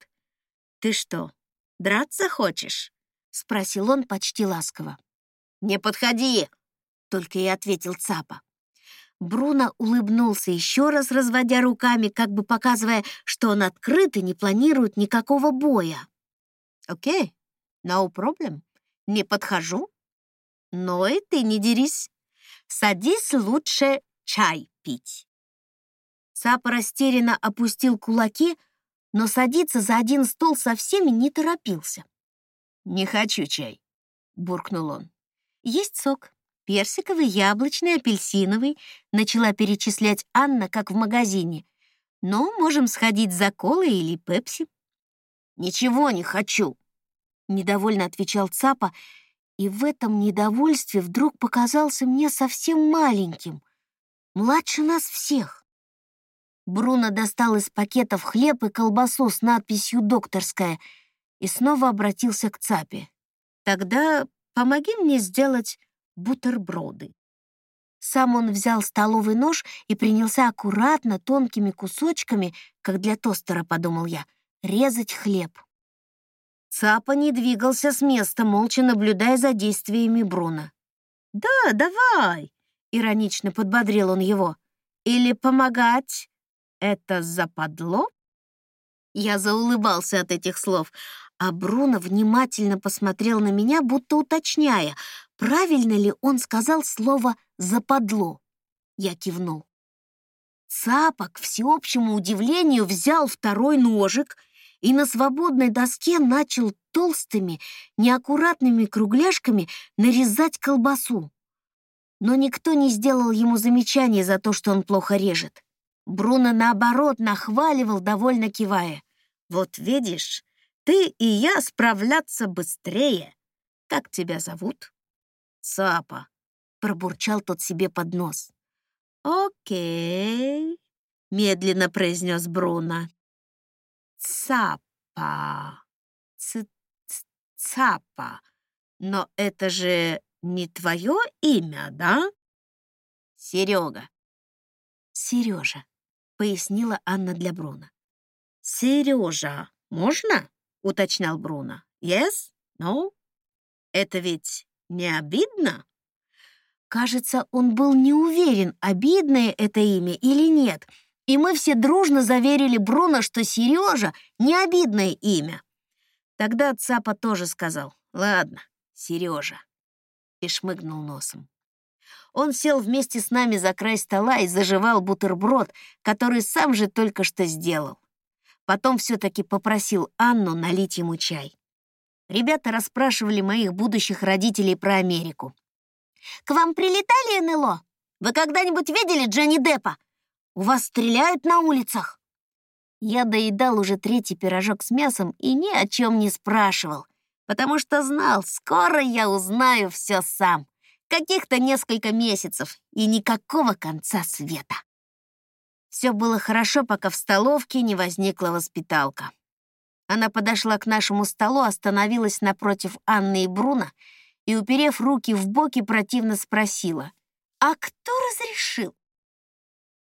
«Ты что, драться хочешь?» — спросил он почти ласково. «Не подходи!» — только и ответил цапа. Бруно улыбнулся еще раз, разводя руками, как бы показывая, что он открыт и не планирует никакого боя. «Окей, okay, no problem», не подхожу? Ну и ты не дерись. Садись лучше чай пить. Цапа растерянно опустил кулаки, но садиться за один стол со всеми не торопился. «Не хочу чай», — буркнул он. «Есть сок. Персиковый, яблочный, апельсиновый», — начала перечислять Анна, как в магазине. «Но можем сходить за колой или пепси». «Ничего не хочу», Недовольно отвечал Цапа, и в этом недовольстве вдруг показался мне совсем маленьким, младше нас всех. Бруно достал из пакетов хлеб и колбасу с надписью «Докторская» и снова обратился к Цапе. «Тогда помоги мне сделать бутерброды». Сам он взял столовый нож и принялся аккуратно, тонкими кусочками, как для тостера, подумал я, резать хлеб. Цапа не двигался с места, молча наблюдая за действиями Бруно. «Да, давай!» — иронично подбодрил он его. «Или помогать? Это западло?» Я заулыбался от этих слов, а Бруно внимательно посмотрел на меня, будто уточняя, правильно ли он сказал слово «западло». Я кивнул. Цапа, к всеобщему удивлению, взял второй ножик — и на свободной доске начал толстыми, неаккуратными кругляшками нарезать колбасу. Но никто не сделал ему замечания за то, что он плохо режет. Бруно, наоборот, нахваливал, довольно кивая. «Вот видишь, ты и я справляться быстрее. Как тебя зовут?» «Цапа», — пробурчал тот себе под нос. «Окей», — медленно произнес Бруно. Цапа. Ц Цапа. Но это же не твое имя, да? Серега. Сережа, пояснила Анна для Бруна. Сережа, можно? уточнял Бруно. Yes? No? Это ведь не обидно? Кажется, он был не уверен, обидное это имя или нет, и мы все дружно заверили Бруно, что Сережа — не обидное имя. Тогда Цапа тоже сказал «Ладно, Сережа», и шмыгнул носом. Он сел вместе с нами за край стола и заживал бутерброд, который сам же только что сделал. Потом все-таки попросил Анну налить ему чай. Ребята расспрашивали моих будущих родителей про Америку. «К вам прилетали НЛО? Вы когда-нибудь видели Джонни Деппа? У вас стреляют на улицах?» Я доедал уже третий пирожок с мясом и ни о чем не спрашивал, потому что знал, скоро я узнаю все сам. Каких-то несколько месяцев и никакого конца света. Все было хорошо, пока в столовке не возникла воспиталка. Она подошла к нашему столу, остановилась напротив Анны и Бруна и, уперев руки в боки, противно спросила, «А кто разрешил?»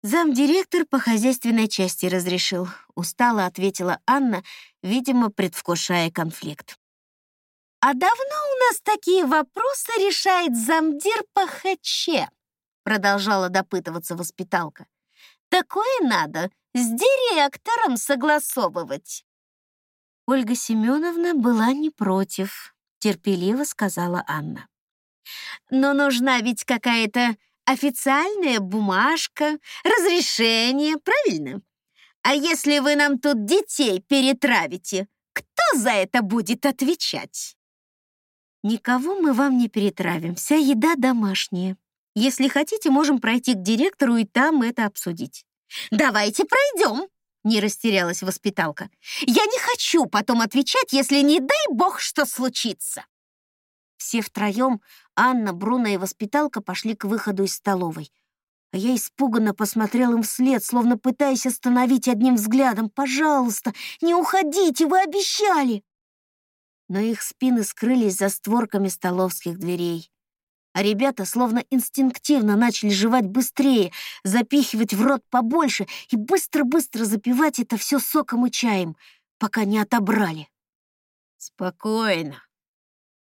Замдиректор по хозяйственной части разрешил, устало ответила Анна, видимо, предвкушая конфликт. «А давно у нас такие вопросы решает замдир по ХЧ?» продолжала допытываться воспиталка. «Такое надо с директором согласовывать». Ольга Семеновна была не против, терпеливо сказала Анна. Но нужна ведь какая-то официальная бумажка, разрешение, правильно? А если вы нам тут детей перетравите, кто за это будет отвечать? Никого мы вам не перетравим, вся еда домашняя. Если хотите, можем пройти к директору и там это обсудить. Давайте пройдем, не растерялась воспиталка. «Я не хочу потом отвечать, если, не дай бог, что случится!» Все втроем, Анна, Бруно и воспиталка, пошли к выходу из столовой. А я испуганно посмотрел им вслед, словно пытаясь остановить одним взглядом. «Пожалуйста, не уходите, вы обещали!» Но их спины скрылись за створками столовских дверей а ребята словно инстинктивно начали жевать быстрее, запихивать в рот побольше и быстро-быстро запивать это все соком и чаем, пока не отобрали. «Спокойно!»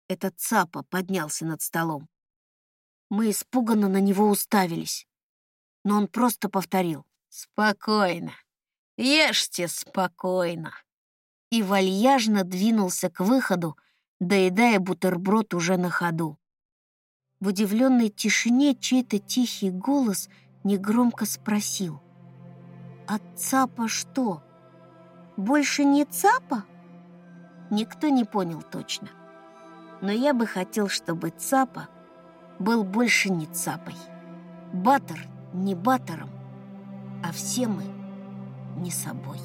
Этот цапа поднялся над столом. Мы испуганно на него уставились, но он просто повторил «Спокойно! Ешьте спокойно!» и вальяжно двинулся к выходу, доедая бутерброд уже на ходу. В удивленной тишине чей-то тихий голос негромко спросил. «А цапа что? Больше не цапа?» Никто не понял точно. Но я бы хотел, чтобы цапа был больше не цапой. Батор не батором, а все мы не собой.